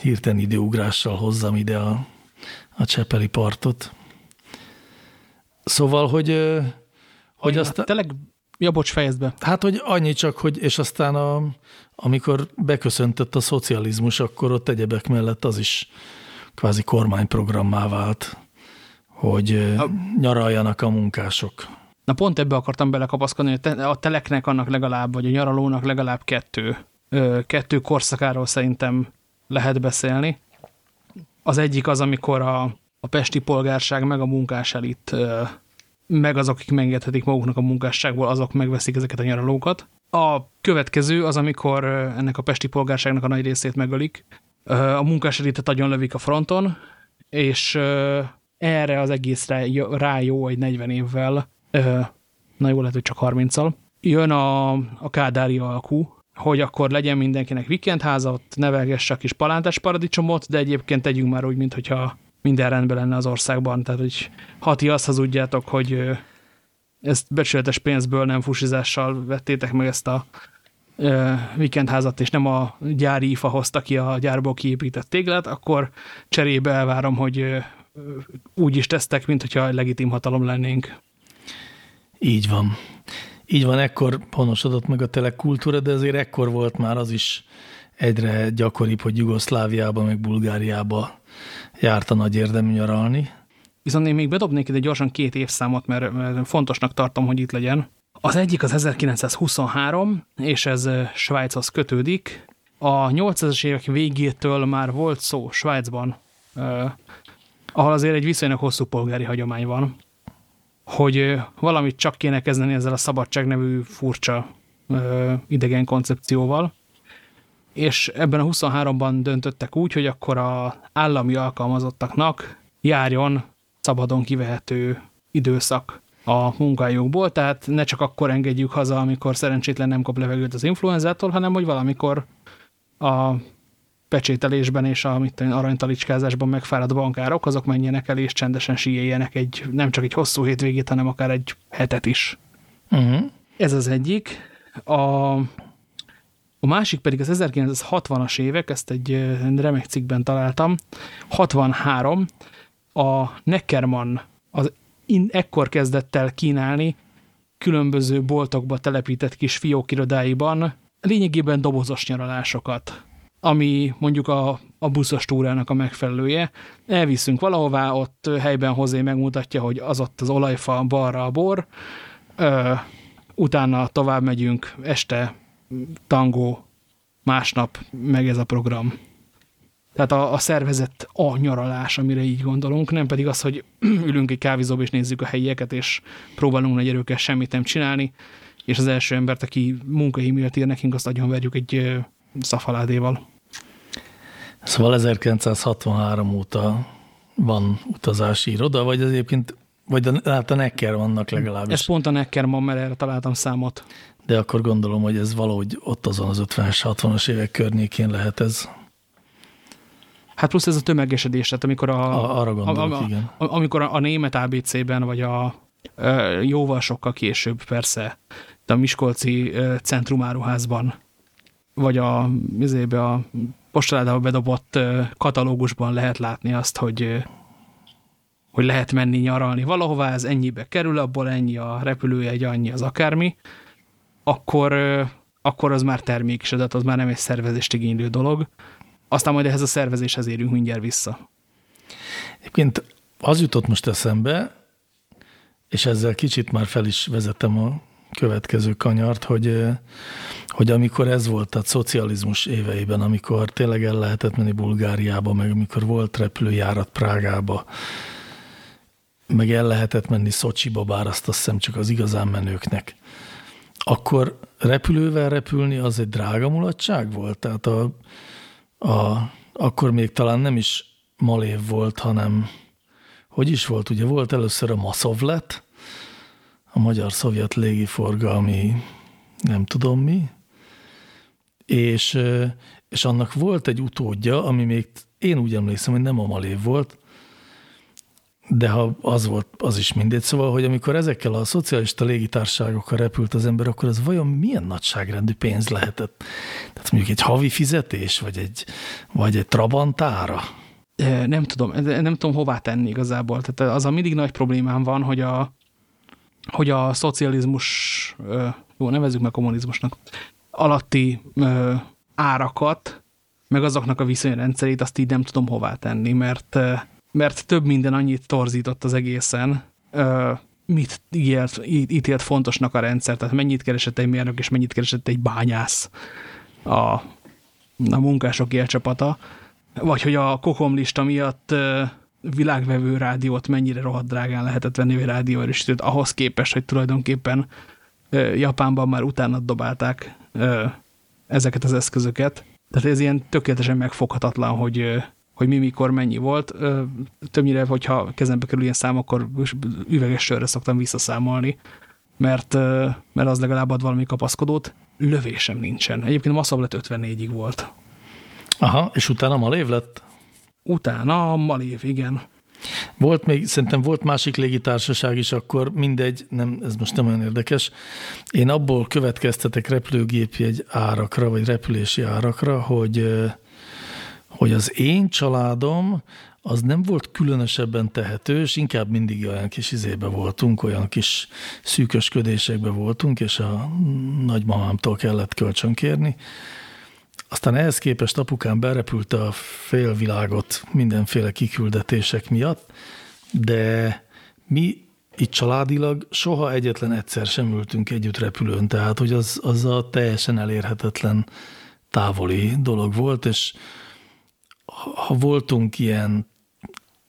hirtelen időugrással hozzam ide a, a Csepeli partot. Szóval, hogy, hogy aztán... Tényleg Ja, bocs, fejezd be. Hát, hogy annyi csak, hogy, és aztán a, amikor beköszöntött a szocializmus, akkor ott egyebek mellett az is kvázi kormányprogrammá vált, hogy a... nyaraljanak a munkások. Na pont ebbe akartam belekapaszkodni, hogy a teleknek annak legalább, vagy a nyaralónak legalább kettő, kettő korszakáról szerintem lehet beszélni. Az egyik az, amikor a, a pesti polgárság meg a munkás elit meg azok, akik megengedhetik maguknak a munkásságból, azok megveszik ezeket a nyaralókat. A következő az, amikor ennek a pesti polgárságnak a nagy részét megölik. A munkás elitet nagyon lövik a fronton, és erre az egészre rá jó egy 40 évvel, na jó lehet, hogy csak 30-al, jön a, a kádári alkú, hogy akkor legyen mindenkinek vikendháza, ott nevelgesse a kis palántás paradicsomot, de egyébként tegyünk már úgy, mintha minden rendben lenne az országban. Tehát, hogy ha ti azt hazudjátok, hogy ezt becsületes pénzből, nem fusizással vettétek meg ezt a vikendházat, és nem a gyári IFA hozta ki a gyárból kiépített téglát, akkor cserébe elvárom, hogy úgy is tesztek, mint hogyha legitim hatalom lennénk. Így van. Így van, ekkor honosodott meg a telekultúra, de azért ekkor volt már az is egyre gyakoribb, hogy Jugoszláviába, meg Bulgáriába járt a nagy érdemű nyaralni. Viszont én még bedobnék ide gyorsan két évszámot, mert, fontosnak tartom, hogy itt legyen. Az egyik az 1923, és ez Svájchoz kötődik. A 800-as évek végétől már volt szó Svájcban, eh, ahol azért egy viszonylag hosszú polgári hagyomány van, hogy valamit csak kéne kezdeni ezzel a szabadság nevű furcsa eh, idegen koncepcióval. És ebben a 23-ban döntöttek úgy, hogy akkor a állami alkalmazottaknak járjon szabadon kivehető időszak a munkájukból, tehát ne csak akkor engedjük haza, amikor szerencsétlen nem kap levegőt az influenzától, hanem hogy valamikor a pecsételésben és a mit tudom, aranytalicskázásban megfáradt bankárok, azok menjenek el és csendesen síjeljenek egy, nem csak egy hosszú hétvégét, hanem akár egy hetet is. Uh mhm. -huh. Ez az egyik. A, a másik pedig az 1960-as évek, ezt egy remek cikkben találtam, 63, a Neckermann az in, ekkor kezdett el kínálni különböző boltokba telepített kis fiókirodáiban lényegében dobozos nyaralásokat, ami mondjuk a, a buszos túrának a megfelelője. Elviszünk valahová, ott helyben hozé megmutatja, hogy az ott az olajfa, balra a bor, ö, utána tovább megyünk, este tangó, másnap meg ez a program. Tehát a, a szervezett a nyaralás, amire így gondolunk, nem pedig az, hogy (clears throat) ülünk egy kávézóba és nézzük a helyieket, és próbálunk nagy erőkkel semmit nem csinálni, és az első embert, aki munkai miatt ír nekünk, azt agyonverjük egy szafaládéval. Szóval 1963 óta van utazási iroda, vagy az egyébként, vagy a, hát a Necker vannak legalábbis. Ez pont a Necker van, mert erre találtam számot. De akkor gondolom, hogy ez valahogy ott azon az 50-es, 60-as évek környékén lehet ez. Hát plusz ez a tömegesedés, tehát amikor a, a, arra gondolok, a, a, igen. A, amikor a, a német ABC-ben, vagy a, a jóval sokkal később persze, de a Miskolci centrumáruházban, vagy a, izébe a postaládába bedobott katalógusban lehet látni azt, hogy hogy lehet menni nyaralni valahová, ez ennyibe kerül, abból ennyi a repülőjegy, annyi az akármi, akkor, akkor az már termék is adat, az már nem egy szervezést igénylő dolog. Aztán majd ehhez a szervezéshez érünk mindjárt vissza. Egyébként az jutott most eszembe, és ezzel kicsit már fel is vezetem a következő kanyart, hogy, hogy amikor ez volt a szocializmus éveiben, amikor tényleg el lehetett menni Bulgáriába, meg amikor volt repülőjárat Prágába, meg el lehetett menni Szocsiba, bár azt azt hiszem csak az igazán menőknek, akkor repülővel repülni az egy drága mulatság volt? Tehát a, a, akkor még talán nem is Malév volt, hanem hogy is volt? Ugye volt először a Maszovlet, a Magyar-Szovjet Légiforgalmi nem tudom mi, és, és annak volt egy utódja, ami még én úgy emlékszem, hogy nem a Malév volt, de ha az volt, az is mindegy. Szóval, hogy amikor ezekkel a szocialista légitárságokkal repült az ember, akkor az vajon milyen nagyságrendű pénz lehetett? Tehát mondjuk egy havi fizetés, vagy egy, vagy egy trabantára? Nem tudom, nem tudom hová tenni igazából. Tehát az a mindig nagy problémám van, hogy a, hogy a szocializmus, jó, nevezzük meg kommunizmusnak, alatti árakat, meg azoknak a viszonyrendszerét azt így nem tudom hová tenni, mert mert több minden annyit torzított az egészen, mit ítélt, ítélt fontosnak a rendszer, tehát mennyit keresett egy mérnök, és mennyit keresett egy bányász a, a munkások élcsapata, vagy hogy a kokomlista miatt világvevő rádiót mennyire rohadt drágán lehetett venni, vagy rádióerősítőt, ahhoz képest, hogy tulajdonképpen Japánban már utána dobálták ezeket az eszközöket. Tehát ez ilyen tökéletesen megfoghatatlan, hogy hogy mi mikor mennyi volt. Többnyire, hogyha kezembe kerül ilyen szám, akkor üveges sörre szoktam visszaszámolni, mert, mert az legalább ad valami kapaszkodót. Lövésem nincsen. Egyébként a Masszablet 54-ig volt. Aha, és utána Malév lett? Utána a Malév, igen. Volt még, szerintem volt másik légitársaság is, akkor mindegy, nem, ez most nem olyan érdekes. Én abból következtetek repülőgépjegy árakra, vagy repülési árakra, hogy, hogy az én családom az nem volt különösebben tehetős, inkább mindig olyan kis izébe voltunk, olyan kis szűkösködésekbe voltunk, és a nagymamámtól kellett kölcsönkérni. Aztán ehhez képest apukám berepült a félvilágot mindenféle kiküldetések miatt, de mi itt családilag soha egyetlen egyszer sem ültünk együtt repülőn, tehát hogy az, az a teljesen elérhetetlen távoli dolog volt, és ha voltunk ilyen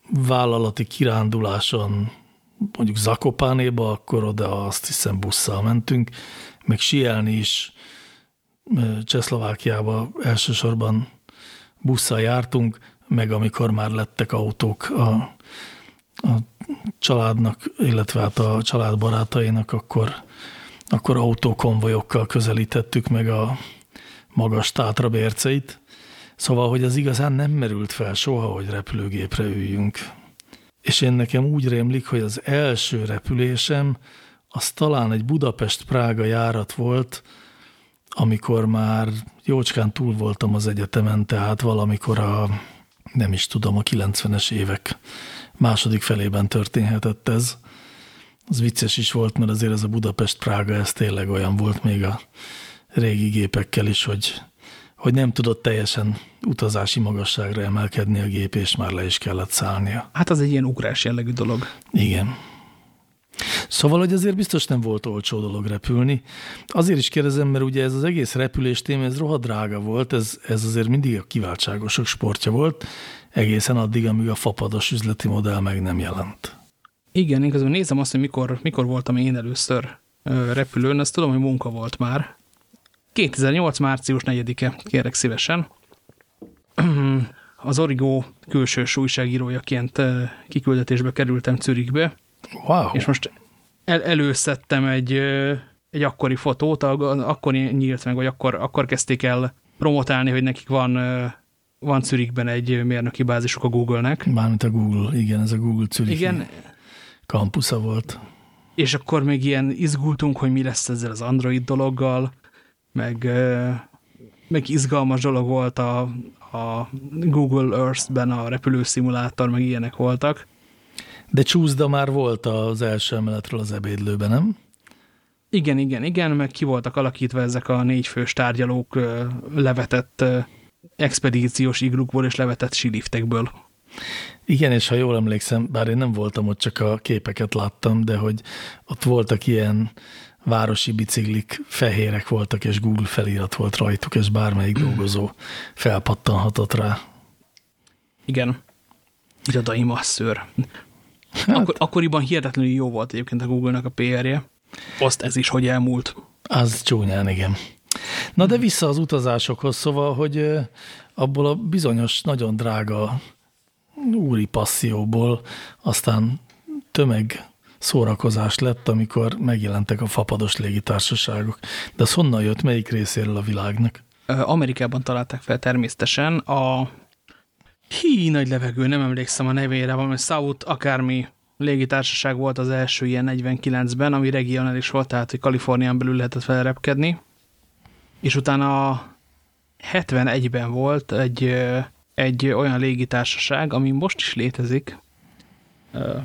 vállalati kiránduláson, mondjuk Zakopánéba, akkor oda azt hiszem busszal mentünk, meg sielni is Csehszlovákiába elsősorban busszal jártunk, meg amikor már lettek autók a, a családnak, illetve hát a család barátainak, akkor, akkor autókonvojokkal közelítettük meg a magas tátra bérceit. Szóval, hogy az igazán nem merült fel soha, hogy repülőgépre üljünk. És én nekem úgy rémlik, hogy az első repülésem az talán egy Budapest-Prága járat volt, amikor már jócskán túl voltam az egyetemen, tehát valamikor a, nem is tudom, a 90-es évek második felében történhetett ez. Az vicces is volt, mert azért ez a Budapest-Prága, ez tényleg olyan volt még a régi gépekkel is, hogy, hogy nem tudott teljesen utazási magasságra emelkedni a gép, és már le is kellett szállnia. Hát az egy ilyen ugrás jellegű dolog. Igen. Szóval, hogy azért biztos nem volt olcsó dolog repülni. Azért is kérdezem, mert ugye ez az egész repülés téma, ez rohadt drága volt, ez, ez azért mindig a kiváltságosok sportja volt, egészen addig, amíg a fapados üzleti modell meg nem jelent. Igen, én közben nézem azt, hogy mikor, mikor voltam én először repülőn, azt tudom, hogy munka volt már. 2008. március 4-e, kérek szívesen. (clears throat) Az Origo külső újságírójaként kiküldetésbe kerültem Zürichbe, Wow. És most el, előszedtem egy, egy akkori fotót, akkor nyílt meg, vagy akkor, akkor kezdték el promotálni, hogy nekik van, van Zürichben egy mérnöki bázisuk a Google-nek. Mármint a Google, igen, ez a Google Zürich igen. kampusza volt. És akkor még ilyen izgultunk, hogy mi lesz ezzel az Android dologgal, meg, meg izgalmas dolog volt a, a Google Earth-ben a repülőszimulátor, meg ilyenek voltak. De csúszda már volt az első emeletről az ebédlőben, nem? Igen, igen, igen, meg ki voltak alakítva ezek a négyfős tárgyalók levetett expedíciós iglukból és levetett siliftekből. Igen, és ha jól emlékszem, bár én nem voltam ott, csak a képeket láttam, de hogy ott voltak ilyen városi biciklik, fehérek voltak, és Google felirat volt rajtuk, és bármelyik dolgozó felpattanhatott rá. Igen. Irodai masszőr. Hát. Akkor, akkoriban hihetetlenül jó volt egyébként a Google-nak a PR-je. Azt ez is, hogy elmúlt. Az csúnyán, igen. Na de vissza az utazásokhoz, szóval, hogy abból a bizonyos, nagyon drága úri passzióból aztán tömeg szórakozás lett, amikor megjelentek a fapados légitársaságok. De az honnan jött, melyik részéről a világnak? Amerikában találták fel természetesen a Hí, nagy levegő, nem emlékszem a nevére, valami South akármi légitársaság volt az első ilyen 49-ben, ami regionális volt, tehát hogy Kalifornián belül lehetett felrepkedni. És utána 71-ben volt egy, egy olyan légitársaság, ami most is létezik,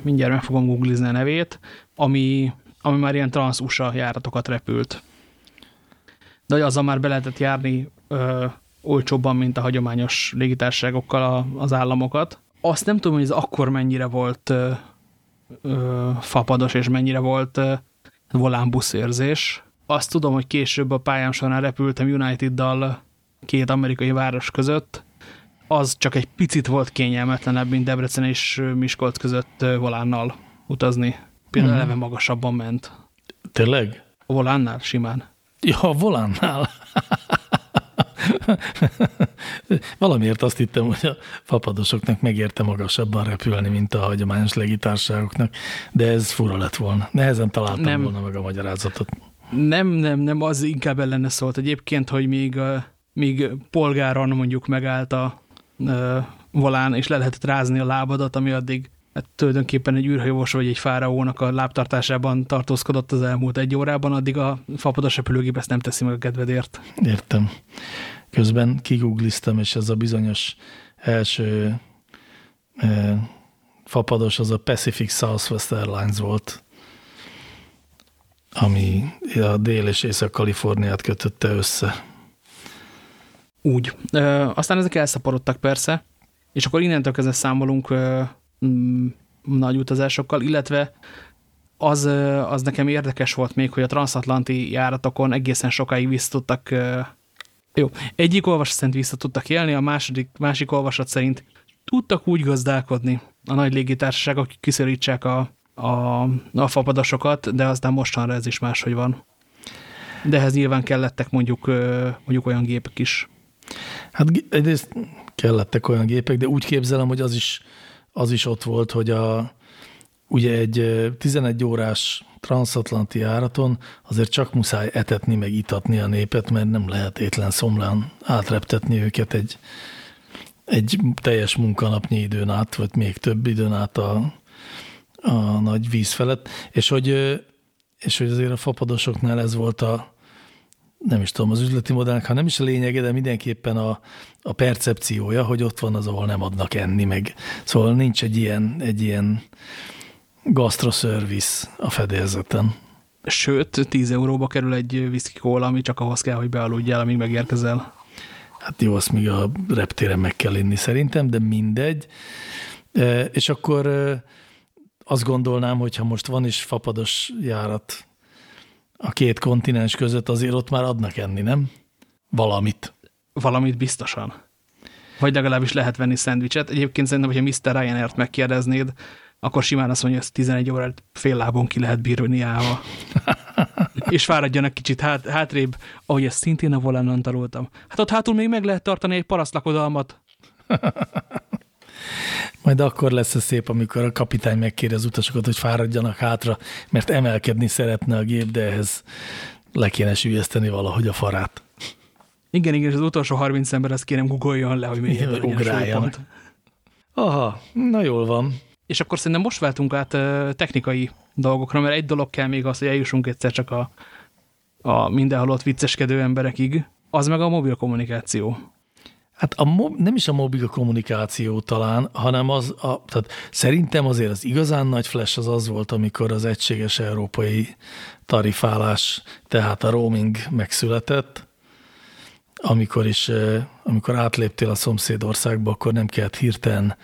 mindjárt meg fogom googlizni a nevét, ami, ami már ilyen transz-USA járatokat repült. De azzal már be lehetett járni olcsóbban, mint a hagyományos légitársaságokkal az államokat. Azt nem tudom, hogy ez akkor mennyire volt ö, ö, fapados, és mennyire volt ö, volánbusz érzés. Azt tudom, hogy később a pályám során repültem United-dal két amerikai város között. Az csak egy picit volt kényelmetlenebb, mint Debrecen és Miskolc között volánnal utazni. Például uh mhm. -huh. eleve magasabban ment. Tényleg? A volánnál simán. Ja, a volánnál. (laughs) Valamiért azt hittem, hogy a fapadosoknak megérte magasabban repülni, mint a hagyományos legitárságoknak, de ez fura lett volna. Nehezen találtam nem, volna meg a magyarázatot. Nem, nem, nem, az inkább ellene szólt egyébként, hogy még, még polgáron mondjuk megállt a volán, és le lehetett rázni a lábadat, ami addig hát tulajdonképpen egy űrhajós vagy egy fáraónak a lábtartásában tartózkodott az elmúlt egy órában, addig a fapados repülőgép ezt nem teszi meg a kedvedért. Értem. Közben kigugliztam, és ez a bizonyos első e, fapados, az a Pacific Southwest Airlines volt, ami a Dél- és Észak-Kaliforniát kötötte össze. Úgy. E, aztán ezek elszaporodtak persze, és akkor innentől kezdve számolunk e, nagy utazásokkal, illetve az, az nekem érdekes volt még, hogy a transatlanti járatokon egészen sokáig vissza tudtak, jó, egyik olvasat szerint vissza tudtak élni, a második, másik olvasat szerint tudtak úgy gazdálkodni a nagy légitársaságok, hogy kiszorítsák a, a, a fapadasokat, de aztán mostanra ez is máshogy van. De ehhez nyilván kellettek mondjuk, mondjuk olyan gépek is. Hát egyrészt kellettek olyan gépek, de úgy képzelem, hogy az is az is ott volt, hogy a, ugye egy 11 órás transatlanti járaton azért csak muszáj etetni, meg itatni a népet, mert nem lehet étlen szomlán átreptetni őket egy, egy teljes munkanapnyi időn át, vagy még több időn át a, a nagy víz felett, és hogy, és hogy azért a fapadosoknál ez volt a, nem is tudom, az üzleti modellnek, ha nem is a lényege, de mindenképpen a, a percepciója, hogy ott van az, ahol nem adnak enni, meg szóval nincs egy ilyen, egy ilyen gasztroszervisz a fedélzeten. Sőt, 10 euróba kerül egy whisky kóla, ami csak ahhoz kell, hogy bealudjál, amíg megérkezel. Hát jó, azt még a reptéren meg kell inni szerintem, de mindegy. E, és akkor e, azt gondolnám, hogy ha most van is fapados járat a két kontinens között, azért ott már adnak enni, nem? Valamit. Valamit biztosan. Vagy legalábbis lehet venni szendvicset. Egyébként szerintem, hogyha Mr. Ryanair-t megkérdeznéd, akkor simán azt mondja, hogy ezt 11 órát fél lábon ki lehet bírni állva. (laughs) és fáradjanak kicsit hát, hátrébb, ahogy ezt szintén a volánon tanultam. Hát ott hátul még meg lehet tartani egy parasztlakodalmat. (laughs) Majd akkor lesz ez szép, amikor a kapitány megkéri az utasokat, hogy fáradjanak hátra, mert emelkedni szeretne a gép, de ehhez le kéne sülyezteni valahogy a farát. Igen, igen, és az utolsó 30 ember ezt kérem googoljon le, hogy miért ugráljon. Aha, na jól van. És akkor szerintem most váltunk át technikai dolgokra, mert egy dolog kell még az, hogy eljussunk egyszer csak a, a mindenhol ott vicceskedő emberekig, az meg a mobil kommunikáció. Hát a mob, nem is a mobil kommunikáció talán, hanem az, a, tehát szerintem azért az igazán nagy flash az az volt, amikor az egységes európai tarifálás, tehát a roaming megszületett, amikor is, amikor átléptél a szomszédországba, akkor nem kellett hirtelen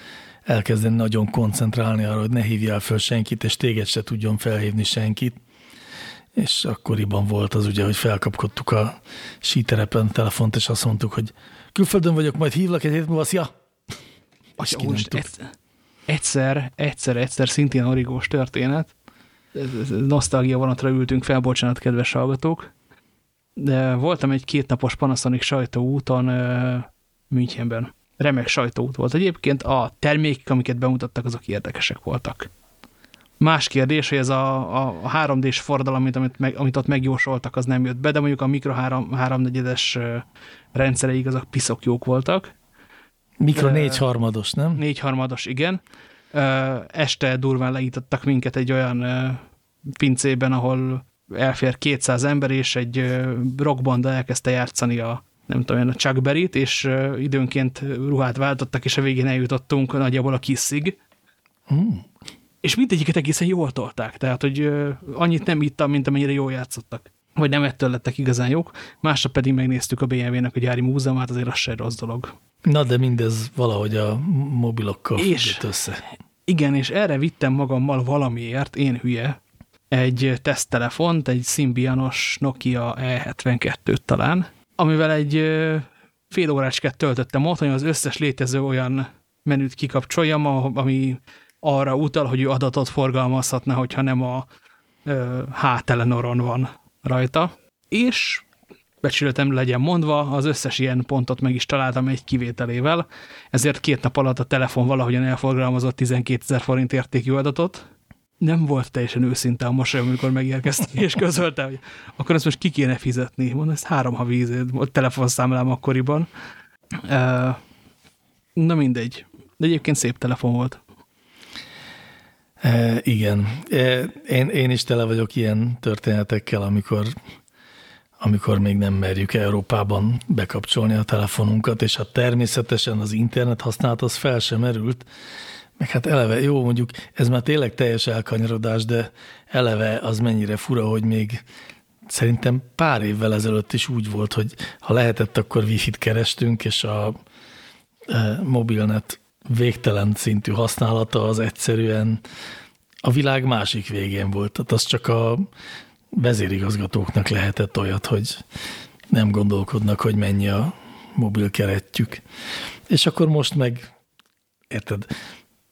elkezdeni nagyon koncentrálni arra, hogy ne hívjál föl senkit, és téged se tudjon felhívni senkit. És akkoriban volt az ugye, hogy felkapkodtuk a síterepen telefont, és azt mondtuk, hogy külföldön vagyok, majd hívlak egy hét múlva, szia! Atya, most egyszer, egyszer, egyszer szintén origós történet, nosztalgia vonatra ültünk fel, bocsánat, kedves hallgatók, de voltam egy kétnapos Panasonic sajtóúton Münchenben. Remek sajtóút volt. Egyébként a termékek, amiket bemutattak, azok érdekesek voltak. Más kérdés, hogy ez a, a 3D-s forradalom, amit, meg, amit ott megjósoltak, az nem jött be, de mondjuk a mikro 3-4-es rendszereik azok piszok jók voltak. Mikro négy harmados, nem? Négy harmados, igen. Este durván leítottak minket egy olyan pincében, ahol elfér 200 ember, és egy rockbanda elkezdte játszani a, nem tudom, a Chuck Berry-t, és időnként ruhát váltottak, és a végén eljutottunk nagyjából a kiszig. Mm. És mindegyiket egészen jól tolták, tehát, hogy annyit nem ittam, mint amennyire jól játszottak. Vagy nem ettől lettek igazán jók. Másnap pedig megnéztük a BMW-nek a gyári múzeumát, azért az se rossz dolog. Na, de mindez valahogy a mobilokkal és, össze. Igen, és erre vittem magammal valamiért, én hülye, egy teszttelefont, egy Symbianos Nokia E72-t talán, amivel egy fél órácskát töltöttem ott, hogy az összes létező olyan menüt kikapcsoljam, ami arra utal, hogy ő adatot forgalmazhatna, hogyha nem a H-telenoron van rajta. És becsületem legyen mondva, az összes ilyen pontot meg is találtam egy kivételével, ezért két nap alatt a telefon valahogyan elforgalmazott 12 ezer forint értékű adatot. Nem volt teljesen őszinte a mosolyom, amikor megérkeztem, és közölte, hogy akkor ezt most ki kéne fizetni. Mondom, ez három havi a telefonszámlám akkoriban. Na mindegy. De egyébként szép telefon volt. E, igen. E, én, én is tele vagyok ilyen történetekkel, amikor, amikor még nem merjük Európában bekapcsolni a telefonunkat, és hát természetesen az internet használat az fel sem merült, meg hát eleve, jó, mondjuk ez már tényleg teljes elkanyarodás, de eleve az mennyire fura, hogy még szerintem pár évvel ezelőtt is úgy volt, hogy ha lehetett, akkor wifi-t kerestünk, és a mobilnet végtelen szintű használata az egyszerűen a világ másik végén volt. Tehát az csak a vezérigazgatóknak lehetett olyat, hogy nem gondolkodnak, hogy mennyi a mobil keretjük. És akkor most meg, érted,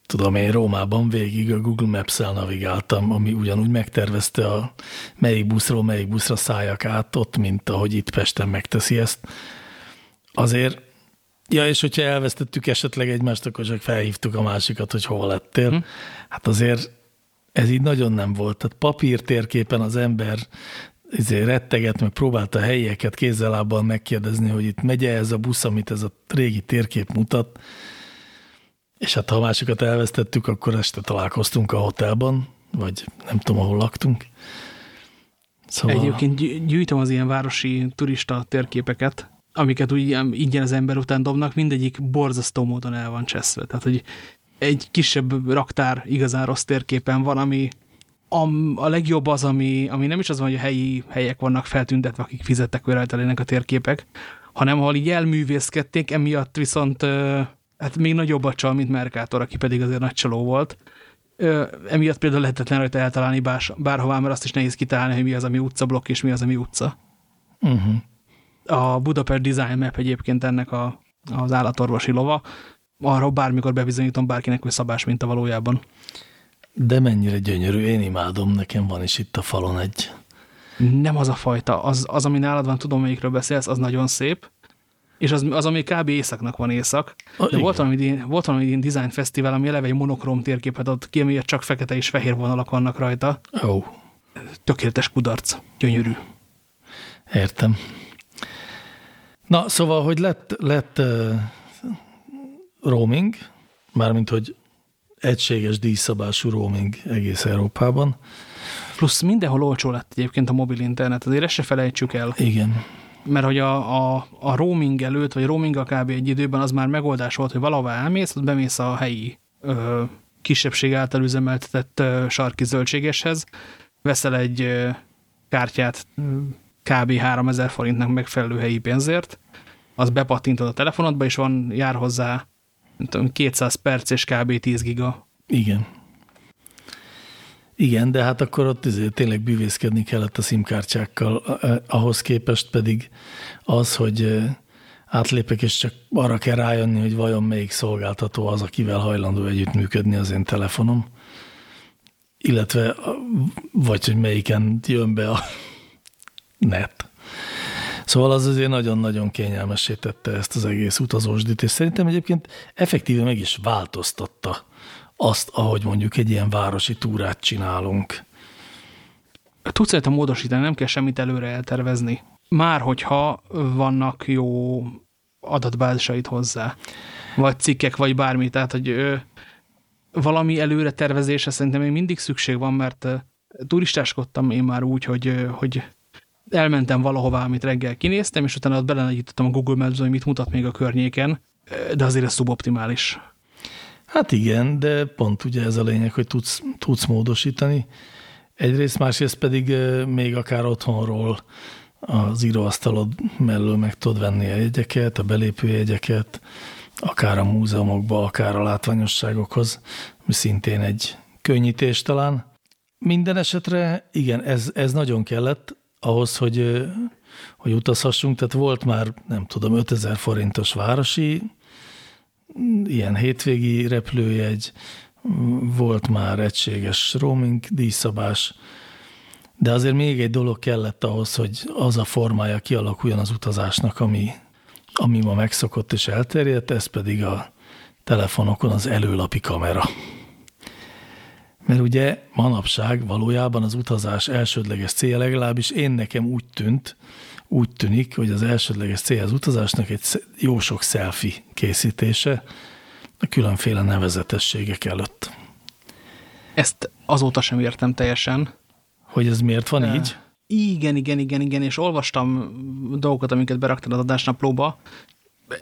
tudom én Rómában végig a Google Maps-el navigáltam, ami ugyanúgy megtervezte a melyik buszról melyik buszra szálljak át ott, mint ahogy itt Pesten megteszi ezt. Azért, ja, és hogyha elvesztettük esetleg egymást, akkor csak felhívtuk a másikat, hogy hol lettél. Hm. Hát azért ez így nagyon nem volt. Tehát papírtérképen az ember izé retteget, meg próbálta a helyieket kézzelábbal megkérdezni, hogy itt megy -e ez a busz, amit ez a régi térkép mutat, és hát ha a másikat elvesztettük, akkor este találkoztunk a hotelban, vagy nem tudom, ahol laktunk. Szóval... Egyébként gyűjtöm az ilyen városi turista térképeket, amiket úgy ingyen az ember után dobnak, mindegyik borzasztó módon el van cseszve. Tehát, hogy egy kisebb raktár igazán rossz térképen van, ami a, legjobb az, ami, ami nem is az van, hogy a helyi helyek vannak feltüntetve, akik fizettek, hogy rajta a térképek, hanem ahol így elművészkedték, emiatt viszont hát még nagyobb a csal, mint Mercator, aki pedig azért nagy csaló volt. Emiatt például lehetetlen rajta eltalálni bár, bárhová, mert azt is nehéz kitalálni, hogy mi az, ami utcablokk, és mi az, ami utca. Uh mhm. -huh. A Budapest Design Map egyébként ennek a, az állatorvosi lova, arra bármikor bebizonyítom bárkinek, hogy szabás mint a valójában. De mennyire gyönyörű, én imádom, nekem van is itt a falon egy. Nem az a fajta, az, az ami nálad van, tudom, melyikről beszélsz, az nagyon szép, és az, az ami kb. északnak van észak. De igen. volt valami, volt valami ilyen design fesztivál, ami eleve egy monokrom térképet ad ki, amiért csak fekete és fehér vonalak vannak rajta. Ó. Oh. Tökéletes kudarc. Gyönyörű. Értem. Na, szóval, hogy lett, lett uh, roaming, mármint, hogy egységes díjszabású roaming egész Európában. Plusz mindenhol olcsó lett egyébként a mobil internet, azért ezt se felejtsük el. Igen mert hogy a, a, a roaming előtt, vagy roaming a kb. egy időben az már megoldás volt, hogy valahová elmész, ott bemész a helyi ö, kisebbség által üzemeltetett ö, sarki zöldségeshez, veszel egy ö, kártyát kb. 3000 forintnak megfelelő helyi pénzért, az bepattintod a telefonodba, és van, jár hozzá tudom, 200 perc és kb. 10 giga. Igen. Igen, de hát akkor ott azért tényleg bűvészkedni kellett a szimkártyákkal, ahhoz képest pedig az, hogy átlépek, és csak arra kell rájönni, hogy vajon melyik szolgáltató az, akivel hajlandó együttműködni az én telefonom, illetve vagy hogy melyiken jön be a net. Szóval az azért nagyon-nagyon kényelmessé tette ezt az egész utazósdit, és szerintem egyébként effektíve meg is változtatta azt, ahogy mondjuk egy ilyen városi túrát csinálunk. Tudsz a módosítani, nem kell semmit előre eltervezni. Már hogyha vannak jó adatbázisait hozzá, vagy cikkek, vagy bármi, tehát hogy ö, valami előre tervezése szerintem még mindig szükség van, mert turistáskodtam én már úgy, hogy, hogy elmentem valahová, amit reggel kinéztem, és utána ott belenagyítottam a Google maps hogy mit mutat még a környéken, de azért ez szuboptimális. Hát igen, de pont ugye ez a lényeg, hogy tudsz, tudsz módosítani. Egyrészt, másrészt pedig még akár otthonról az íróasztalod mellől meg tudod venni a jegyeket, a belépőjegyeket, akár a múzeumokba, akár a látványosságokhoz, ami szintén egy könnyítés talán. Minden esetre igen, ez, ez nagyon kellett ahhoz, hogy, hogy utazhassunk, tehát volt már, nem tudom, 5000 forintos városi ilyen hétvégi repülőjegy, volt már egységes roaming díjszabás, de azért még egy dolog kellett ahhoz, hogy az a formája kialakuljon az utazásnak, ami, ami ma megszokott és elterjedt, ez pedig a telefonokon az előlapi kamera. Mert ugye manapság valójában az utazás elsődleges célja, legalábbis én nekem úgy tűnt, úgy tűnik, hogy az elsődleges cél az utazásnak egy jó sok selfie készítése a különféle nevezetességek előtt. Ezt azóta sem értem teljesen. Hogy ez miért van így? Igen, igen, igen, igen, és olvastam dolgokat, amiket beraktad az adásnaplóba.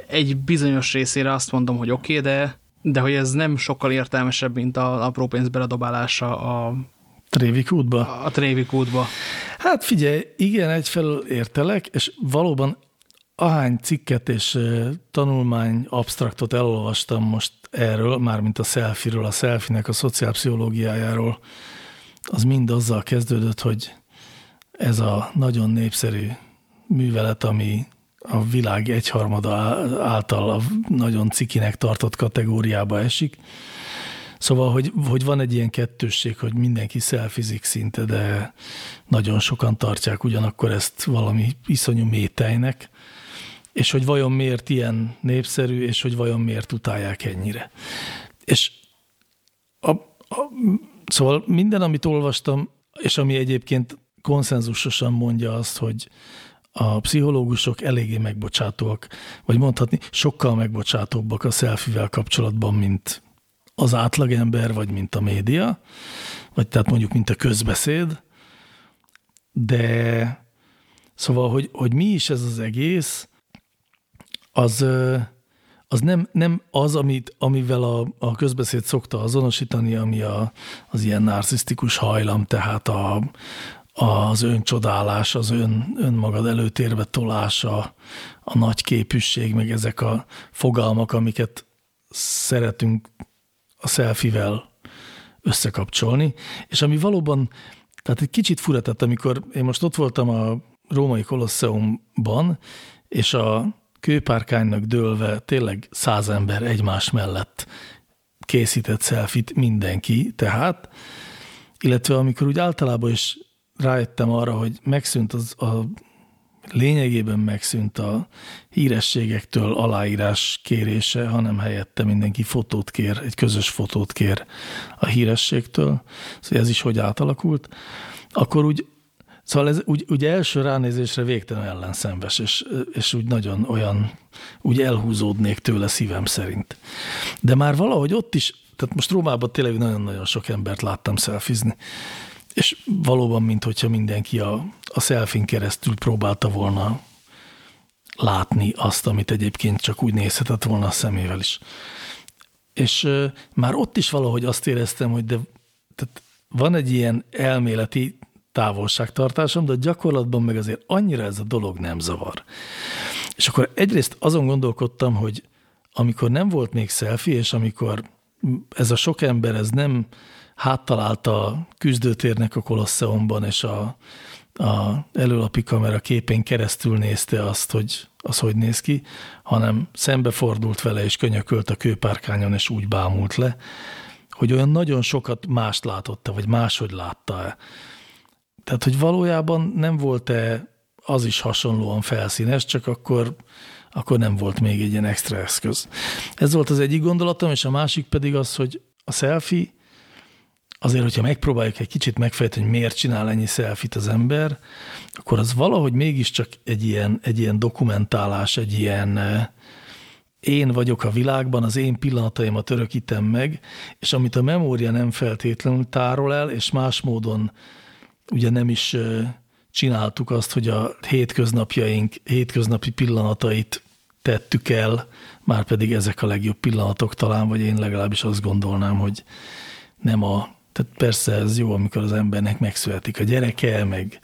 Egy bizonyos részére azt mondom, hogy oké, okay, de, de hogy ez nem sokkal értelmesebb, mint a apró pénz beledobálása a Trévik útba? A Trévik útba. Hát figyelj, igen, egyfelől értelek, és valóban ahány cikket és tanulmány abstraktot elolvastam most erről, mármint a selfie-ről, a selfie-nek a szociálpszichológiájáról, az mind azzal kezdődött, hogy ez a nagyon népszerű művelet, ami a világ egyharmada által a nagyon cikinek tartott kategóriába esik. Szóval, hogy, hogy van egy ilyen kettősség, hogy mindenki szelfizik szinte, de nagyon sokan tartják ugyanakkor ezt valami iszonyú métejnek, és hogy vajon miért ilyen népszerű, és hogy vajon miért utálják ennyire. És a, a, szóval minden, amit olvastam, és ami egyébként konszenzusosan mondja azt, hogy a pszichológusok eléggé megbocsátóak, vagy mondhatni sokkal megbocsátóbbak a szelfivel kapcsolatban, mint az átlagember, vagy mint a média, vagy tehát mondjuk, mint a közbeszéd, de szóval, hogy, hogy mi is ez az egész, az, az nem, nem az, amit, amivel a, a közbeszéd szokta azonosítani, ami a, az ilyen narcisztikus hajlam, tehát a, az öncsodálás, az ön, önmagad előtérbe tolása, a nagy képűség, meg ezek a fogalmak, amiket szeretünk a selfivel összekapcsolni, és ami valóban, tehát egy kicsit fura, tehát amikor én most ott voltam a római kolosseumban, és a kőpárkánynak dőlve tényleg száz ember egymás mellett készített szelfit mindenki, tehát, illetve amikor úgy általában is rájöttem arra, hogy megszűnt az a lényegében megszűnt a hírességektől aláírás kérése, hanem helyette mindenki fotót kér, egy közös fotót kér a hírességtől, szóval ez is hogy átalakult, akkor úgy Szóval ez úgy, úgy első ránézésre végtelen ellenszenves, és, és úgy nagyon olyan, úgy elhúzódnék tőle szívem szerint. De már valahogy ott is, tehát most Rómában tényleg nagyon-nagyon sok embert láttam szelfizni, és valóban, mint hogyha mindenki a, a szelfin keresztül próbálta volna látni azt, amit egyébként csak úgy nézhetett volna a szemével is. És uh, már ott is valahogy azt éreztem, hogy de tehát van egy ilyen elméleti távolságtartásom, de gyakorlatban meg azért annyira ez a dolog nem zavar. És akkor egyrészt azon gondolkodtam, hogy amikor nem volt még selfie, és amikor ez a sok ember, ez nem háttalált a küzdőtérnek a Kolosseumban, és a, a előlapi kamera képén keresztül nézte azt, hogy az hogy néz ki, hanem szembefordult vele, és könyökölt a kőpárkányon, és úgy bámult le, hogy olyan nagyon sokat mást látotta, vagy máshogy látta-e. Tehát, hogy valójában nem volt-e az is hasonlóan felszínes, csak akkor, akkor nem volt még egy ilyen extra eszköz. Ez volt az egyik gondolatom, és a másik pedig az, hogy a selfie, azért, hogyha megpróbáljuk egy kicsit megfejteni, hogy miért csinál ennyi selfit az ember, akkor az valahogy mégiscsak egy ilyen, egy ilyen dokumentálás, egy ilyen eh, én vagyok a világban, az én pillanataimat örökítem meg, és amit a memória nem feltétlenül tárol el, és más módon ugye nem is csináltuk azt, hogy a hétköznapjaink, hétköznapi pillanatait tettük el, már pedig ezek a legjobb pillanatok talán, vagy én legalábbis azt gondolnám, hogy nem a, tehát persze ez jó, amikor az embernek megszületik a gyereke, meg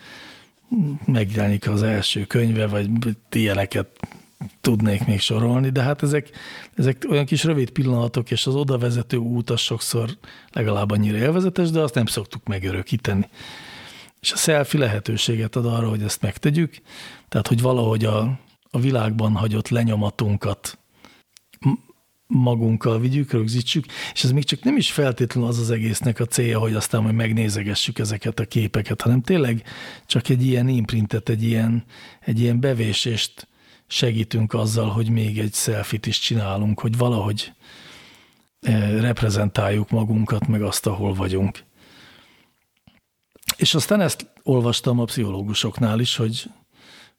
megjelenik az első könyve, vagy ilyeneket tudnék még sorolni, de hát ezek, ezek olyan kis rövid pillanatok, és az oda vezető út az sokszor legalább annyira élvezetes, de azt nem szoktuk megörökíteni. És a selfie lehetőséget ad arra, hogy ezt megtegyük, tehát hogy valahogy a, a világban hagyott lenyomatunkat magunkkal vigyük, rögzítsük, és ez még csak nem is feltétlenül az az egésznek a célja, hogy aztán majd megnézegessük ezeket a képeket, hanem tényleg csak egy ilyen imprintet, egy ilyen, egy ilyen bevésést segítünk azzal, hogy még egy selfit is csinálunk, hogy valahogy eh, reprezentáljuk magunkat, meg azt, ahol vagyunk. És aztán ezt olvastam a pszichológusoknál is, hogy,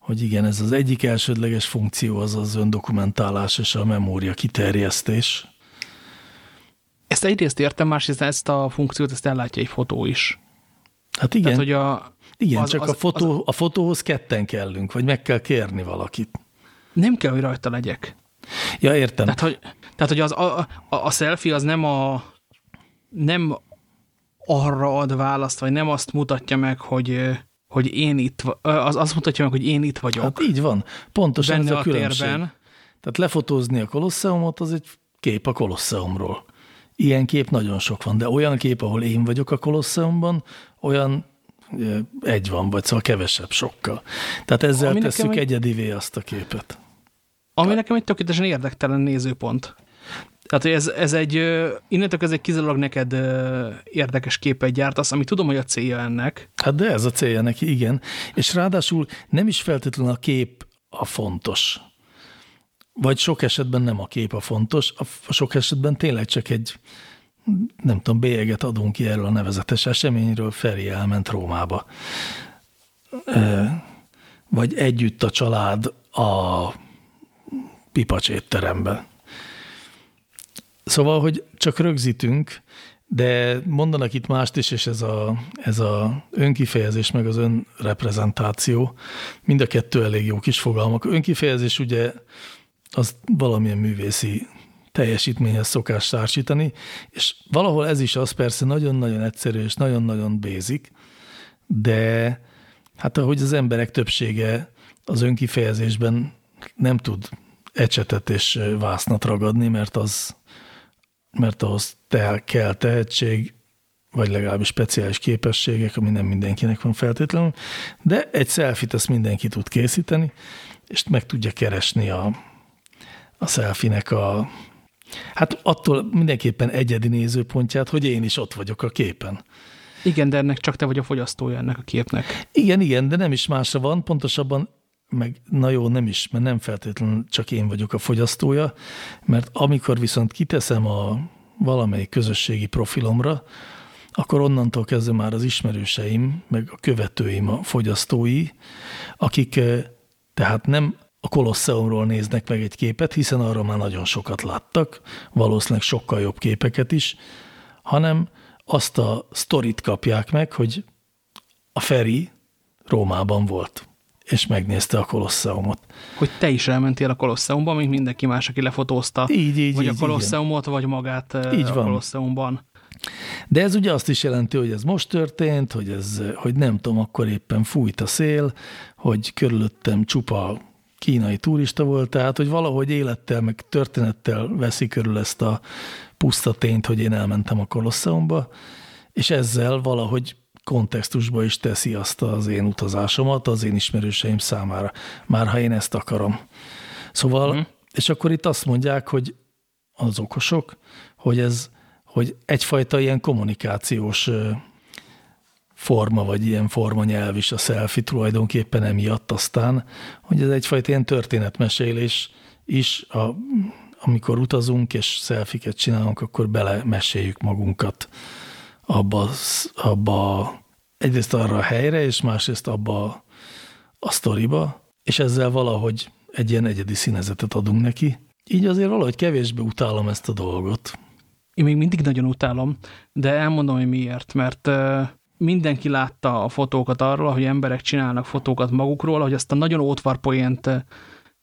hogy igen, ez az egyik elsődleges funkció az az öndokumentálás és a memória kiterjesztés. Ezt egyrészt értem, másrészt ezt a funkciót ezt ellátja egy fotó is. Hát igen, Tehát, hogy a, igen az- csak az- a, fotó, a fotóhoz ketten kellünk, vagy meg kell kérni valakit. nem kell, hogy rajta legyek. Ja, értem. Tehát, hogy, tehát, hogy az, a, a, a selfie az nem a nem arra ad választ, vagy nem azt mutatja meg, hogy, hogy én itt, az azt mutatja meg, hogy én itt vagyok. Hát így van. Pontosan ez a a különbség. térben. Tehát lefotózni a kolosseumot, az egy kép a kolosseumról. Ilyen kép nagyon sok van, de olyan kép, ahol én vagyok a kolosseumban, olyan egy van, vagy szóval kevesebb sokkal. Tehát ezzel Ami tesszük egy- egyedivé azt a képet. Ami nekem egy tökéletesen érdektelen nézőpont. Tehát ez, ez egy, innentől ez egy kizárólag neked érdekes képet gyártasz, ami tudom, hogy a célja ennek. Hát de ez a célja neki, igen. És ráadásul nem is feltétlenül a kép a fontos. Vagy sok esetben nem a kép a fontos, a sok esetben tényleg csak egy, nem tudom, bélyeget adunk ki erről a nevezetes eseményről, Feri elment Rómába. Vagy együtt a család a pipacs étterembe. Szóval, hogy csak rögzítünk, de mondanak itt mást is, és ez a, ez a önkifejezés meg az önreprezentáció, mind a kettő elég jó kis fogalmak. Önkifejezés ugye az valamilyen művészi teljesítményhez szokás társítani, és valahol ez is az persze nagyon-nagyon egyszerű és nagyon-nagyon basic, de hát ahogy az emberek többsége az önkifejezésben nem tud ecsetet és vásznat ragadni, mert az mert ahhoz te kell tehetség, vagy legalábbis speciális képességek, ami nem mindenkinek van feltétlenül, de egy selfit ezt mindenki tud készíteni, és meg tudja keresni a, a selfinek a, hát attól mindenképpen egyedi nézőpontját, hogy én is ott vagyok a képen. Igen, de ennek csak te vagy a fogyasztója ennek a képnek. Igen, igen, de nem is másra van, pontosabban meg na jó, nem is, mert nem feltétlenül csak én vagyok a fogyasztója, mert amikor viszont kiteszem a valamelyik közösségi profilomra, akkor onnantól kezdve már az ismerőseim, meg a követőim a fogyasztói, akik eh, tehát nem a Kolosseumról néznek meg egy képet, hiszen arra már nagyon sokat láttak, valószínűleg sokkal jobb képeket is, hanem azt a sztorit kapják meg, hogy a Feri Rómában volt, és megnézte a Kolosseumot. Hogy te is elmentél a Kolosseumba, mint mindenki más, aki lefotózta. Így, így, vagy így, a igen. Kolosseumot, vagy magát ö, Így a van. Kolosseumban. De ez ugye azt is jelenti, hogy ez most történt, hogy ez, hogy nem tudom, akkor éppen fújt a szél, hogy körülöttem csupa kínai turista volt, tehát hogy valahogy élettel, meg történettel veszi körül ezt a puszta tényt, hogy én elmentem a Kolosseumba, és ezzel valahogy kontextusba is teszi azt az én utazásomat az én ismerőseim számára, már ha én ezt akarom. Szóval, Mhm. és akkor itt azt mondják, hogy az okosok, hogy ez, hogy egyfajta ilyen kommunikációs forma, vagy ilyen forma nyelv is a selfie tulajdonképpen emiatt aztán, hogy ez egyfajta ilyen történetmesélés is, a, amikor utazunk és szelfiket csinálunk, akkor belemeséljük magunkat abba, abba egyrészt arra a helyre, és másrészt abba a, sztoriba, és ezzel valahogy egy ilyen egyedi színezetet adunk neki. Így azért valahogy kevésbé utálom ezt a dolgot. Én még mindig nagyon utálom, de elmondom, hogy miért. Mert mindenki látta a fotókat arról, hogy emberek csinálnak fotókat magukról, hogy azt a nagyon ótvarpoént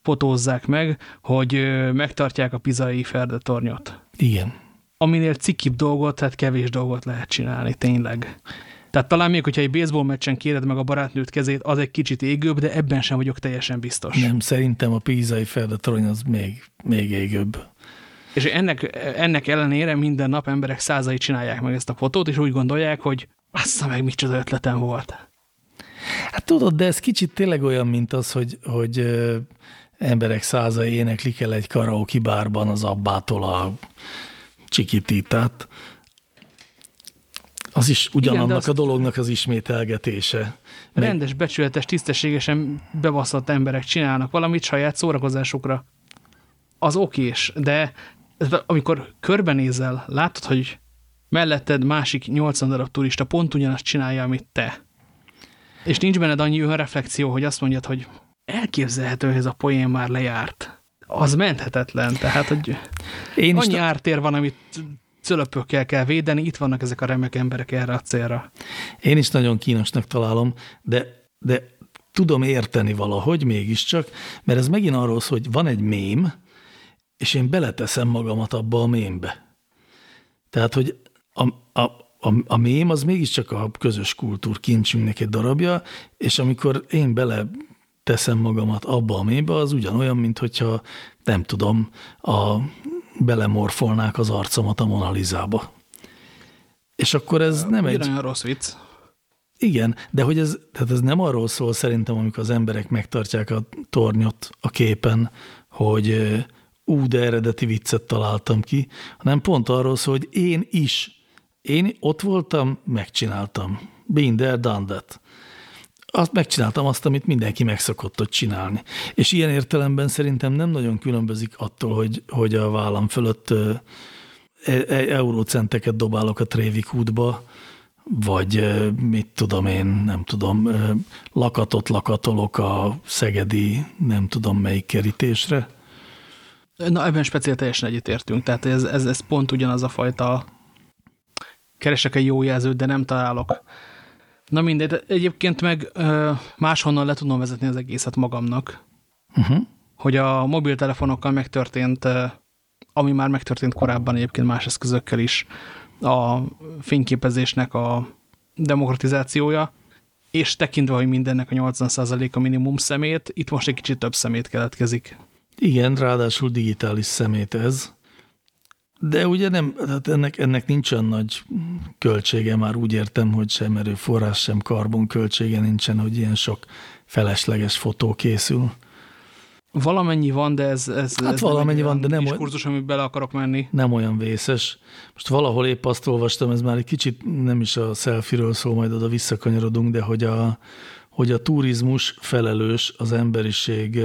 fotózzák meg, hogy megtartják a pizai ferdetornyot. Igen. Aminél cikibb dolgot, tehát kevés dolgot lehet csinálni, tényleg. Tehát talán még, hogyha egy baseball meccsen kéred meg a barátnőt kezét, az egy kicsit égőbb, de ebben sem vagyok teljesen biztos. Nem, szerintem a pízai feldetorony az még, még égőbb. És ennek, ennek ellenére minden nap emberek százai csinálják meg ezt a fotót, és úgy gondolják, hogy assza meg, micsoda ötletem volt. Hát tudod, de ez kicsit tényleg olyan, mint az, hogy, hogy ö, emberek százai éneklik el egy karaoke bárban az abbától a csikitítát. Az is ugyanannak Igen, a dolognak az ismételgetése. Meg, Rendes, becsületes, tisztességesen bebaszott emberek csinálnak valamit saját szórakozásukra. Az okés, de amikor körbenézel, látod, hogy melletted másik 80 darab turista pont ugyanazt csinálja, amit te. És nincs benned annyi önreflexió, hogy azt mondjad, hogy elképzelhető, hogy ez a poén már lejárt. Az menthetetlen, tehát, hogy én is annyi ta- ártér van, amit cölöpökkel kell védeni, itt vannak ezek a remek emberek erre a célra. Én is nagyon kínosnak találom, de, de tudom érteni valahogy mégiscsak, mert ez megint arról szól, hogy van egy mém, és én beleteszem magamat abba a mémbe. Tehát, hogy a, a, a, a mém az mégiscsak a közös kultúr kincsünknek egy darabja, és amikor én bele teszem magamat abba a mélybe, az ugyanolyan, mint hogyha nem tudom, a, belemorfolnák az arcomat a Monalizába. És akkor ez nem egy... Olyan rossz vicc. Igen, de hogy ez, tehát ez nem arról szól szerintem, amikor az emberek megtartják a tornyot a képen, hogy ú, de eredeti viccet találtam ki, hanem pont arról szól, hogy én is, én ott voltam, megcsináltam. Been there, done that azt megcsináltam azt, amit mindenki megszokott ott csinálni. És ilyen értelemben szerintem nem nagyon különbözik attól, hogy, hogy a vállam fölött e, e, eurócenteket dobálok a Trévik útba, vagy mit tudom én, nem tudom, lakatot lakatolok a szegedi, nem tudom melyik kerítésre. Na, ebben speciál teljesen egyetértünk. Tehát ez, ez, ez pont ugyanaz a fajta keresek egy jó jelzőt, de nem találok Na mindegy, egyébként meg máshonnan le tudom vezetni az egészet magamnak. Uh -huh. Hogy a mobiltelefonokkal megtörtént, ami már megtörtént korábban egyébként más eszközökkel is, a fényképezésnek a demokratizációja, és tekintve, hogy mindennek a 80% a minimum szemét, itt most egy kicsit több szemét keletkezik. Igen, ráadásul digitális szemét ez. De ugye nem, tehát ennek, ennek nincs olyan nagy költsége, már úgy értem, hogy sem erőforrás, sem karbon költsége nincsen, hogy ilyen sok felesleges fotó készül. Valamennyi van, de ez, ez, hát ez valamennyi van, de nem olyan kurzus, amiben bele akarok menni. Nem olyan vészes. Most valahol épp azt olvastam, ez már egy kicsit nem is a selfie-ről szól, majd oda visszakanyarodunk, de hogy a, hogy a turizmus felelős az emberiség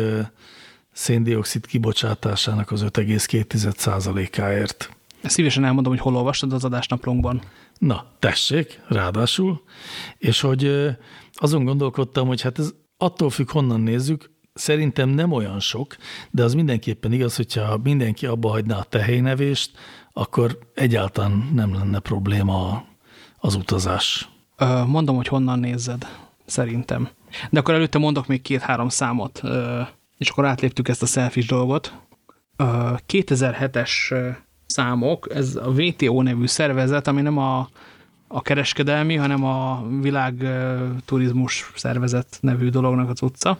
széndiokszid kibocsátásának az 5,2%-áért. Szívesen elmondom, hogy hol olvastad az adásnaplónkban. Na, tessék, ráadásul. És hogy azon gondolkodtam, hogy hát ez attól függ, honnan nézzük, szerintem nem olyan sok, de az mindenképpen igaz, hogyha mindenki abba hagyná a tehénevést, akkor egyáltalán nem lenne probléma az utazás. Mondom, hogy honnan nézed, szerintem. De akkor előtte mondok még két-három számot és akkor átléptük ezt a selfies dolgot. 2007-es számok, ez a WTO nevű szervezet, ami nem a, a kereskedelmi, hanem a világ turizmus szervezet nevű dolognak az utca.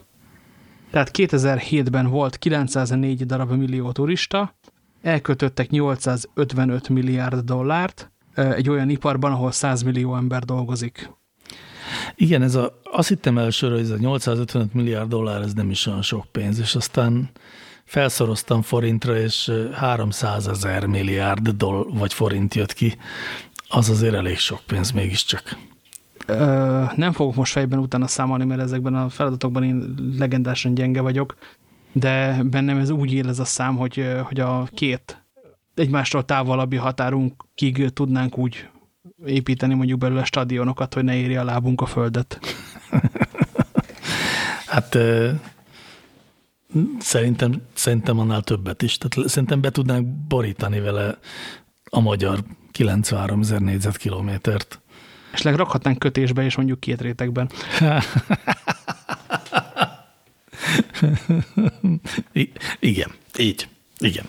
Tehát 2007-ben volt 904 darab millió turista, elkötöttek 855 milliárd dollárt egy olyan iparban, ahol 100 millió ember dolgozik. Igen, ez a, azt hittem elsőre, hogy ez a 855 milliárd dollár, ez nem is olyan sok pénz, és aztán felszoroztam forintra, és 300 ezer milliárd doll vagy forint jött ki. Az azért elég sok pénz mégiscsak. Ö, nem fogok most fejben utána számolni, mert ezekben a feladatokban én legendásan gyenge vagyok, de bennem ez úgy él ez a szám, hogy, hogy a két egymástól távolabbi határunkig tudnánk úgy építeni mondjuk belőle stadionokat, hogy ne érje a lábunk a földet. (laughs) hát szerintem, szerintem annál többet is. Tehát szerintem be tudnánk borítani vele a magyar 93 ezer négyzetkilométert. És rakhatnánk kötésbe, és mondjuk két rétegben. (laughs) I igen, így, igen.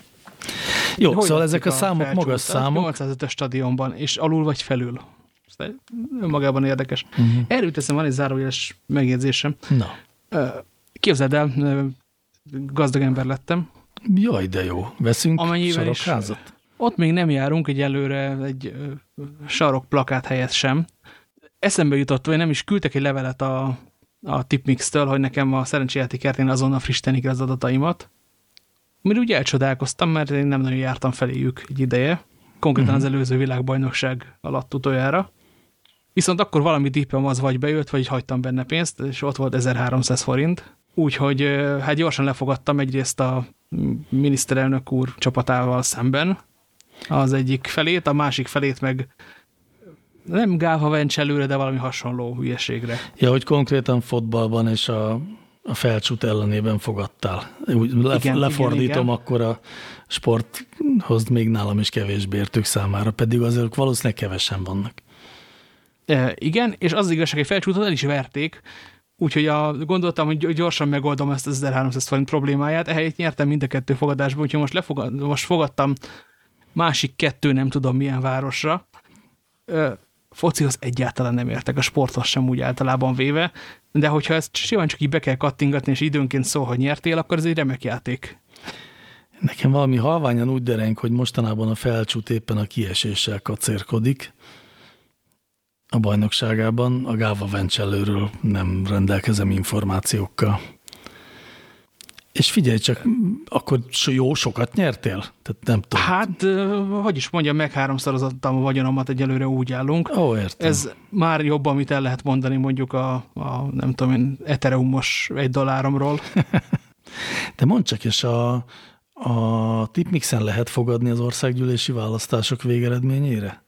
Jó, Hogy szóval ezek a, a számok magas számok. 805-ös stadionban, és alul vagy felül. Magában érdekes. Uh mhm. -huh. Erről teszem, van egy zárójeles megjegyzésem. Na. Képzeld el, gazdag ember lettem. Jaj, de jó. Veszünk Amennyivel sarokházat? Ott még nem járunk egy előre egy sarok plakát helyet sem. Eszembe jutott, vagy nem is küldtek egy levelet a, a Tipmix-től, hogy nekem a szerencséjátékertén azonnal frissíteni az adataimat. Mire úgy elcsodálkoztam, mert én nem nagyon jártam feléjük egy ideje, konkrétan az mhm. előző világbajnokság alatt utoljára. Viszont akkor valami dípem az vagy bejött, vagy hagytam benne pénzt, és ott volt 1300 forint. Úgyhogy hát gyorsan lefogadtam egyrészt a miniszterelnök úr csapatával szemben az egyik felét, a másik felét meg nem gáva vencs előre, de valami hasonló hülyeségre. Ja, hogy konkrétan fotballban és a a felcsút ellenében fogadtál. Úgy le, igen, lefordítom, igen, igen. akkor a sporthoz még nálam is kevésbé értők számára, pedig azért valószínűleg kevesen vannak. E, igen, és az, az igazság, hogy felcsútot el is verték, úgyhogy a, gondoltam, hogy gyorsan megoldom ezt az 1300 forint problémáját, ehelyett nyertem mind a kettő fogadásba, úgyhogy most, lefogad, most fogadtam másik kettő nem tudom milyen városra. Focihoz egyáltalán nem értek, a sporthoz sem úgy általában véve, de hogyha ezt simán csak így be kell kattingatni, és időnként szól, hogy nyertél, akkor ez egy remek játék. Nekem valami halványan úgy dereng, hogy mostanában a felcsút éppen a kieséssel kacérkodik. A bajnokságában a Gáva Vencsellőről nem rendelkezem információkkal. És figyelj csak, akkor jó, sokat nyertél? Tehát nem tudom. Hát, hogy is mondjam, meg háromszorozottam a vagyonomat, egyelőre úgy állunk. Ó, értem. Ez már jobb, amit el lehet mondani mondjuk a, a nem tudom én, Ethereumos egy dolláromról. (laughs) De mondd csak, és a, a tipmixen lehet fogadni az országgyűlési választások végeredményére?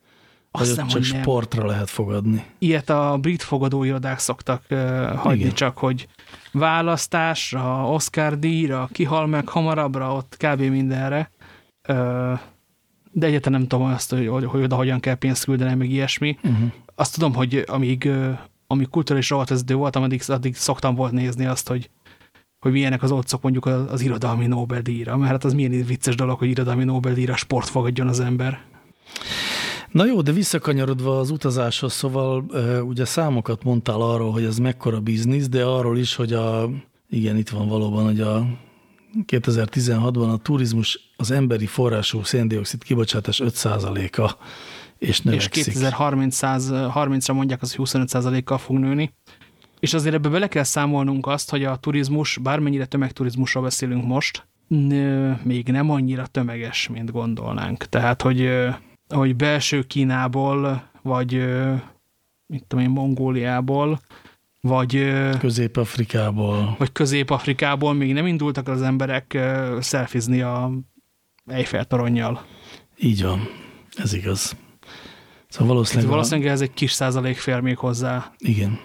Azt hiszem, csak hogy sportra nem. lehet fogadni. Ilyet a brit fogadóirodák szoktak uh, hagyni, Igen. csak hogy választásra, Oscar díjra, kihal meg hamarabbra, ott kb. mindenre. De egyáltalán nem tudom azt, hogy, hogy, hogy oda hogyan kell pénzt küldeni, meg ilyesmi. Uh -huh. Azt tudom, hogy amíg, amíg kulturális rovatvezető voltam, addig, addig szoktam volt nézni azt, hogy hogy milyenek az otcok mondjuk az, az irodalmi Nobel-díjra, mert hát az milyen vicces dolog, hogy irodalmi Nobel-díjra sport fogadjon az ember. Na jó, de visszakanyarodva az utazáshoz, szóval ugye számokat mondtál arról, hogy ez mekkora biznisz, de arról is, hogy a, igen, itt van valóban, hogy a 2016-ban a turizmus az emberi forrású széndiokszid kibocsátás 5%-a és növekszik. És 2030-ra mondják, az 25%-kal fog nőni. És azért ebbe bele kell számolnunk azt, hogy a turizmus, bármennyire tömegturizmusról beszélünk most, még nem annyira tömeges, mint gondolnánk. Tehát, hogy hogy belső Kínából, vagy mit tudom én, Mongóliából, vagy Közép-Afrikából. Vagy Közép-Afrikából még nem indultak az emberek szelfizni a Eiffel toronnyal. Így van, ez igaz. Szóval valószínűleg, valószínűleg ez egy kis százalék fér még hozzá. Igen.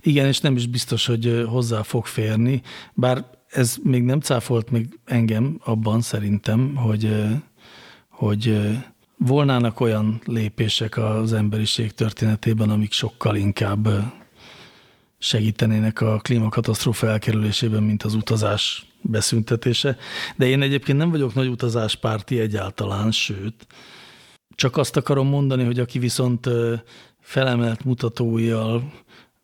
Igen, és nem is biztos, hogy hozzá fog férni, bár ez még nem cáfolt még engem abban szerintem, hogy, hogy volnának olyan lépések az emberiség történetében, amik sokkal inkább segítenének a klímakatasztrófa elkerülésében, mint az utazás beszüntetése. De én egyébként nem vagyok nagy utazáspárti egyáltalán, sőt, csak azt akarom mondani, hogy aki viszont felemelt mutatóival,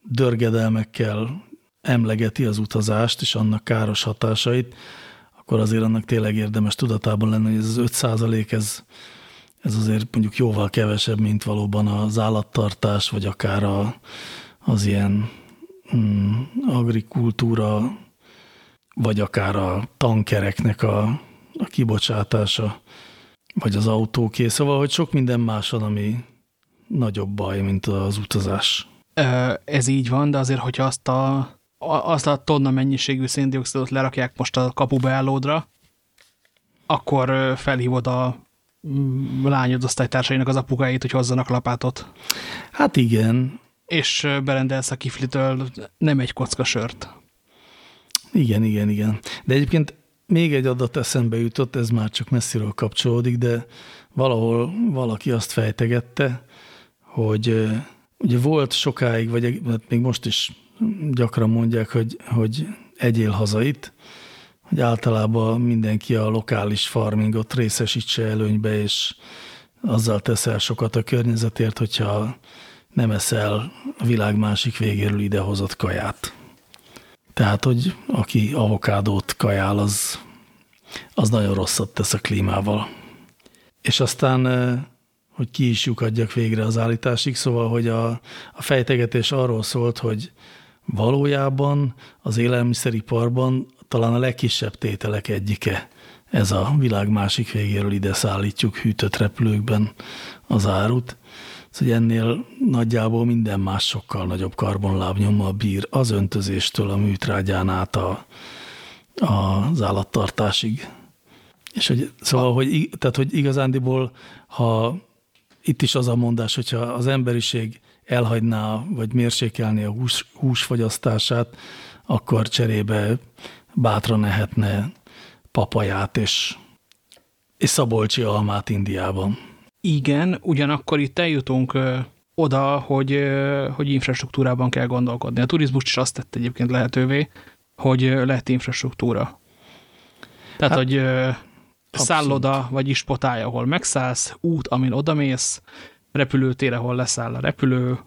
dörgedelmekkel emlegeti az utazást és annak káros hatásait, akkor azért annak tényleg érdemes tudatában lenni, hogy ez az 5 százalék, ez ez azért mondjuk jóval kevesebb, mint valóban az állattartás, vagy akár a, az ilyen mm, agrikultúra, vagy akár a tankereknek a, a kibocsátása, vagy az autóké. Szóval, hogy sok minden más van, ami nagyobb baj, mint az utazás. Ez így van, de azért, hogyha azt a, azt a tonna mennyiségű széndiokszidot lerakják most a kapubeállódra, akkor felhívod a lányod osztálytársainak az apukáit, hogy hozzanak lapátot. Hát igen. És berendelsz a kiflitől nem egy kocka sört. Igen, igen, igen. De egyébként még egy adat eszembe jutott, ez már csak messziről kapcsolódik, de valahol valaki azt fejtegette, hogy ugye volt sokáig, vagy hát még most is gyakran mondják, hogy, hogy egyél hazait, hogy általában mindenki a lokális farmingot részesítse előnybe, és azzal teszel sokat a környezetért, hogyha nem eszel a világ másik végéről idehozott kaját. Tehát, hogy aki avokádót kajál, az, az nagyon rosszat tesz a klímával. És aztán, hogy ki is lyukadjak végre az állításig, szóval, hogy a, a fejtegetés arról szólt, hogy valójában az élelmiszeriparban talán a legkisebb tételek egyike. Ez a világ másik végéről ide szállítjuk hűtött repülőkben az árut. Szóval ennél nagyjából minden más sokkal nagyobb karbonlábnyommal bír az öntözéstől a műtrágyán át a, a, az állattartásig. És hogy, szóval, hogy, tehát, hogy igazándiból, ha itt is az a mondás, hogyha az emberiség elhagyná, vagy mérsékelni a hús, húsfogyasztását, akkor cserébe bátran ehetne papaját és, és szabolcsi almát Indiában. Igen, ugyanakkor itt eljutunk oda, hogy, hogy infrastruktúrában kell gondolkodni. A turizmus is azt tett egyébként lehetővé, hogy lehet infrastruktúra. Tehát, hát, hogy ö, szálloda, vagy ispotály, ahol megszállsz, út, amin odamész, repülőtér, ahol leszáll a repülő,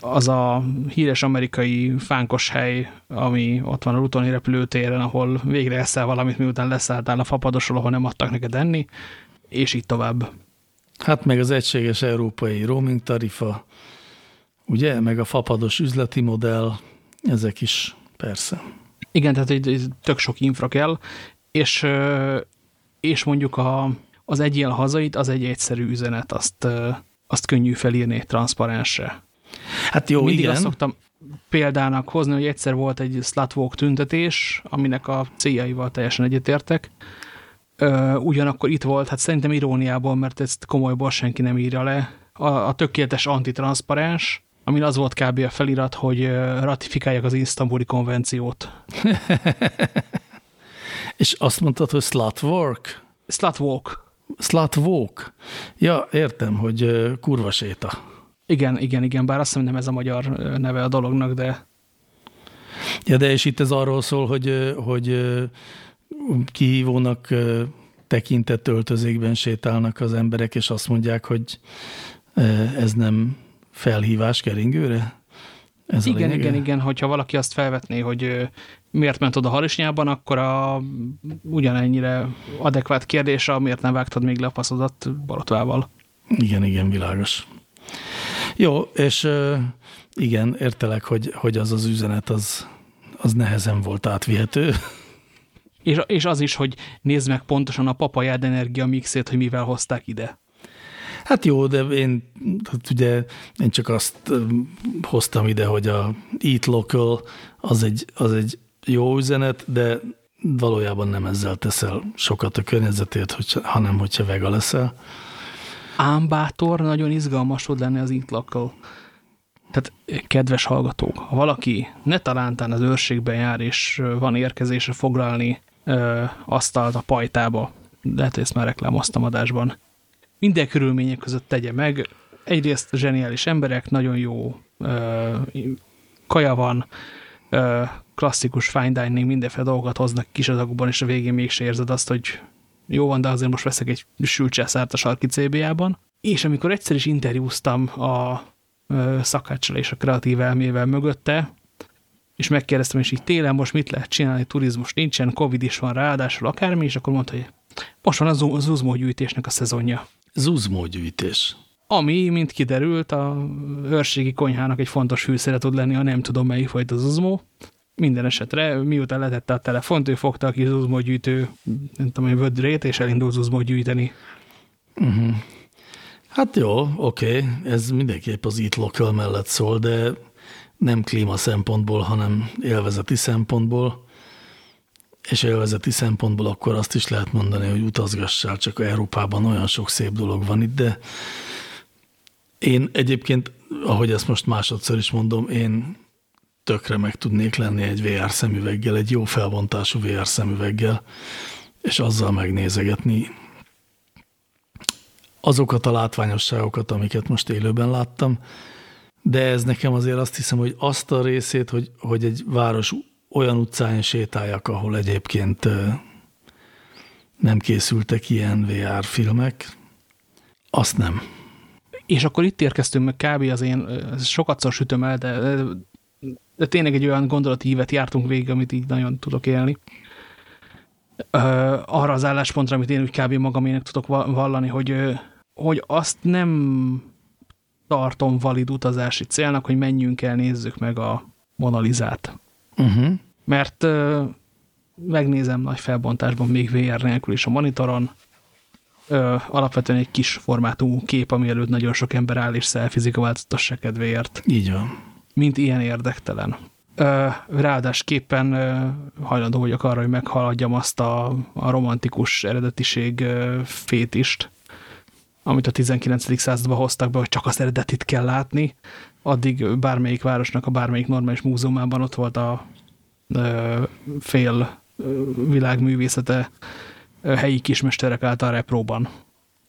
az a híres amerikai fánkos hely, ami ott van a Lutoni repülőtéren, ahol végre eszel valamit, miután leszálltál a fapadosról, ahol nem adtak neked enni, és így tovább. Hát meg az egységes európai roaming tarifa, ugye, meg a fapados üzleti modell, ezek is persze. Igen, tehát egy, tök sok infra kell, és, és mondjuk a, az egyél hazait, az egy egyszerű üzenet, azt, azt könnyű felírni transzparensre. Hát jó, Mindig igen. azt szoktam példának hozni, hogy egyszer volt egy Slutwalk tüntetés, aminek a céljaival teljesen egyetértek. Ugyanakkor itt volt, hát szerintem iróniából, mert ezt komolyból senki nem írja le, a, a tökéletes antitranszparens, amin az volt kb. a felirat, hogy ratifikálják az isztambuli konvenciót. (laughs) És azt mondtad, hogy slutwork? Slutwalk. Slutwalk. Ja, értem, hogy kurva séta. Igen, igen, igen, bár azt hiszem nem ez a magyar neve a dolognak, de... Ja, de és itt ez arról szól, hogy, hogy kihívónak tekintett öltözékben sétálnak az emberek, és azt mondják, hogy ez nem felhívás keringőre? Ez igen, igen, igen, hogyha valaki azt felvetné, hogy miért ment oda Harisnyában, akkor a ugyanennyire adekvát kérdés, miért nem vágtad még le a paszodat Borotvával. Igen, igen, világos. Jó, és igen, értelek, hogy, hogy az az üzenet az, az nehezen volt átvihető. (laughs) És, és az is, hogy nézd meg pontosan a papajád energia mixét, hogy mivel hozták ide. Hát jó, de én hát ugye én csak azt hoztam ide, hogy a Eat Local az egy, az egy jó üzenet, de valójában nem ezzel teszel sokat a környezetért, hogy, hanem hogyha vega leszel. Ám bátor, nagyon izgalmas tud lenni az Local. Tehát, kedves hallgatók, ha valaki ne talántán az őrségben jár, és van érkezésre foglalni ö, asztalt a pajtába, lehet, hogy ezt már reklámoztam adásban, minden körülmények között tegye meg. Egyrészt zseniális emberek, nagyon jó ö, kaja van, ö, klasszikus fine dining, mindenféle dolgokat hoznak kis adagokban, és a végén mégse érzed azt, hogy jó van, de azért most veszek egy sült császárt a sarki CB-jában. És amikor egyszer is interjúztam a szakáccsal és a kreatív elmével mögötte, és megkérdeztem, és így télen most mit lehet csinálni, turizmus nincsen, Covid is van ráadásul akármi, és akkor mondta, hogy most van az Zuzmó gyűjtésnek a szezonja. Zuzmó gyűjtés. Ami, mint kiderült, a őrségi konyhának egy fontos fűszere tud lenni, a nem tudom melyik fajta Zuzmó. Minden esetre, miután letette a telefont, ő fogta a kis Zuzmó gyűjtő, nem tudom, hogy vödrét, és elindult Zuzmó gyűjteni. Uh. -huh. Hát jó, oké, ez mindenképp az Eat Local mellett szól, de nem klíma szempontból, hanem élvezeti szempontból. És élvezeti szempontból akkor azt is lehet mondani, hogy utazgassál, csak Európában olyan sok szép dolog van itt, de én egyébként, ahogy ezt most másodszor is mondom, én tökre meg tudnék lenni egy VR szemüveggel, egy jó felbontású VR szemüveggel, és azzal megnézegetni azokat a látványosságokat, amiket most élőben láttam, de ez nekem azért azt hiszem, hogy azt a részét, hogy, hogy egy város olyan utcán sétáljak, ahol egyébként nem készültek ilyen VR filmek, azt nem. És akkor itt érkeztünk meg kb. az én, sokatszor sütöm el, de, de tényleg egy olyan gondolati ívet jártunk végig, amit így nagyon tudok élni. Arra az álláspontra, amit én úgy kb. magamének tudok vallani, hogy, hogy azt nem tartom valid utazási célnak, hogy menjünk el, nézzük meg a Monalizát. Uh. -huh. Mert ö, megnézem nagy felbontásban még VR nélkül is a monitoron, ö, alapvetően egy kis formátú kép, ami előtt nagyon sok ember áll és szelfizik a változatosság kedvéért. Így van. Mint ilyen érdektelen. Ö, ráadásképpen ö, hajlandó vagyok arra, hogy meghaladjam azt a, a romantikus eredetiség ö, fétist, amit a 19. században hoztak be, hogy csak az eredetit kell látni, addig bármelyik városnak a bármelyik normális múzeumában ott volt a fél világművészete helyi kismesterek által repróban.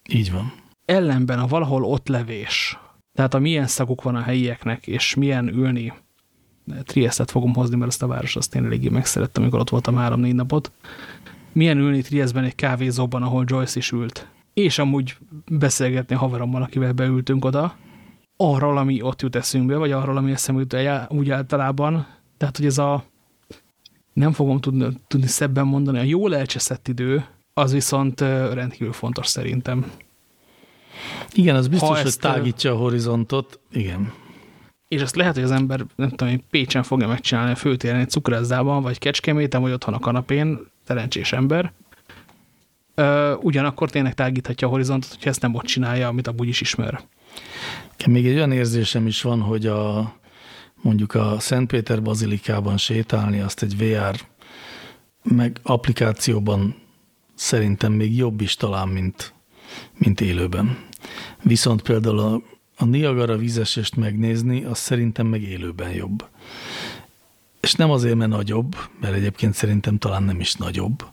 Így van. Ellenben a valahol ott levés, tehát a milyen szaguk van a helyieknek, és milyen ülni, Triestet fogom hozni, mert ezt a város azt én eléggé megszerettem, amikor ott voltam három-négy napot. Milyen ülni Triestben egy kávézóban, ahol Joyce is ült, és amúgy beszélgetni haverommal, akivel beültünk oda, arról, ami ott jut eszünkbe, vagy arról, ami eszembe jut úgy általában. Tehát, hogy ez a nem fogom tudni, tudni szebben mondani, a jól elcseszett idő, az viszont rendkívül fontos szerintem. Igen, az biztos, ha hogy ezt, tágítja a horizontot, igen. És azt lehet, hogy az ember, nem tudom, hogy Pécsen fogja megcsinálni a főtéren egy cukrászában, vagy Kecskeméten, vagy otthon a kanapén, terencsés ember. Ugyanakkor tényleg tágíthatja a horizontot, hogyha ezt nem ott csinálja, amit abúgy is ismer. Még egy olyan érzésem is van, hogy a, mondjuk a Szentpéter bazilikában sétálni, azt egy VR meg applikációban szerintem még jobb is talán, mint, mint élőben. Viszont például a, a Niagara vízesést megnézni, az szerintem meg élőben jobb. És nem azért, mert nagyobb, mert egyébként szerintem talán nem is nagyobb,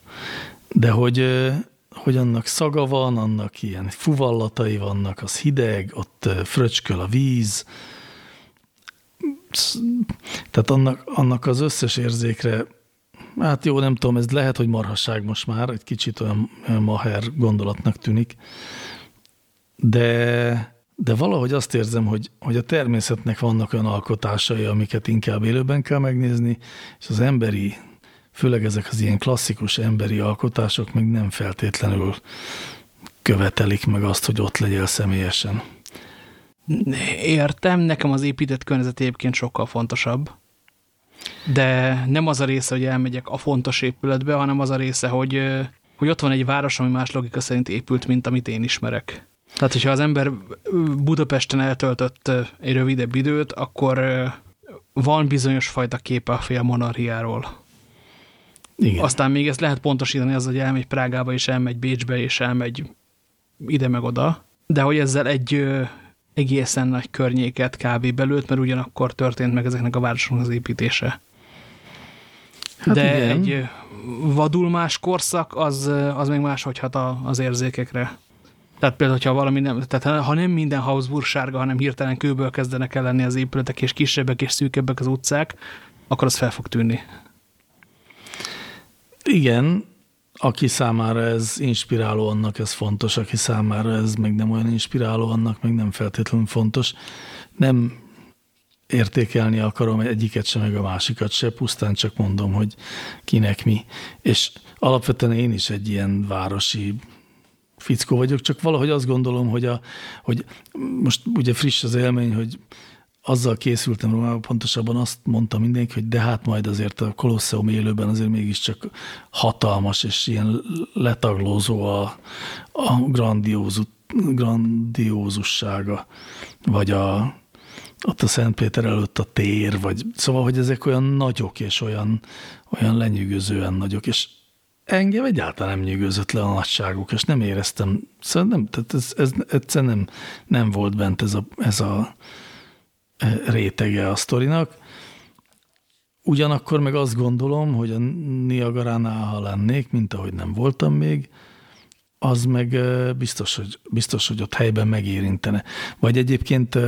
de hogy, hogy annak szaga van, annak ilyen fuvallatai vannak, az hideg, ott fröcsköl a víz, tehát annak, annak az összes érzékre, hát jó, nem tudom, ez lehet, hogy marhasság most már, egy kicsit olyan maher gondolatnak tűnik, de, de valahogy azt érzem, hogy, hogy a természetnek vannak olyan alkotásai, amiket inkább élőben kell megnézni, és az emberi, főleg ezek az ilyen klasszikus emberi alkotások még nem feltétlenül követelik meg azt, hogy ott legyél személyesen. Értem, nekem az épített környezet egyébként sokkal fontosabb. De nem az a része, hogy elmegyek a fontos épületbe, hanem az a része, hogy, hogy ott van egy város, ami más logika szerint épült, mint amit én ismerek. Tehát, hogyha az ember Budapesten eltöltött egy rövidebb időt, akkor van bizonyos fajta képe a fél monarchiáról. Igen. Aztán még ezt lehet pontosítani az, hogy elmegy Prágába, és elmegy Bécsbe, és elmegy ide meg oda. De hogy ezzel egy egészen nagy környéket kb. belőtt, mert ugyanakkor történt meg ezeknek a városoknak az építése. Hát De igen. egy vadul más korszak, az, az még máshogy hat az érzékekre. Tehát például, ha valami nem, tehát ha nem minden Habsburg sárga, hanem hirtelen kőből kezdenek el lenni az épületek, és kisebbek és szűkebbek az utcák, akkor az fel fog tűnni. Igen, aki számára ez inspiráló, annak ez fontos, aki számára ez meg nem olyan inspiráló, annak meg nem feltétlenül fontos. Nem értékelni akarom egyiket sem, meg a másikat se, pusztán csak mondom, hogy kinek mi. És alapvetően én is egy ilyen városi fickó vagyok, csak valahogy azt gondolom, hogy, a, hogy most ugye friss az élmény, hogy azzal készültem Rómában, pontosabban azt mondta mindenki, hogy de hát majd azért a Kolosseum élőben azért mégiscsak hatalmas és ilyen letaglózó a, a grandiózus, grandiózussága, vagy a, ott a Szentpéter előtt a tér, vagy szóval, hogy ezek olyan nagyok és olyan, olyan lenyűgözően nagyok, és engem egyáltalán nem nyűgözött le a nagyságuk, és nem éreztem, szóval nem, tehát ez, ez egyszerűen nem, nem volt bent ez a, ez a rétege a sztorinak. Ugyanakkor meg azt gondolom, hogy a Niagaránál, ha lennék, mint ahogy nem voltam még, az meg biztos, hogy, biztos, hogy ott helyben megérintene. Vagy egyébként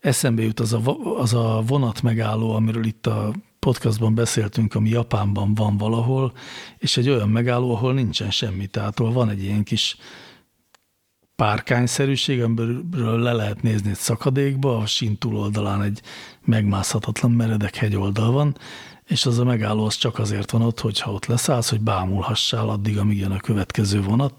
eszembe jut az a, az a vonat megálló, amiről itt a podcastban beszéltünk, ami Japánban van valahol, és egy olyan megálló, ahol nincsen semmi. Tehát van egy ilyen kis párkányszerűség, amiből le lehet nézni egy szakadékba, a sín túloldalán egy megmászhatatlan meredek hegyoldal van, és az a megálló az csak azért van ott, hogyha ott leszállsz, hogy bámulhassál addig, amíg jön a következő vonat.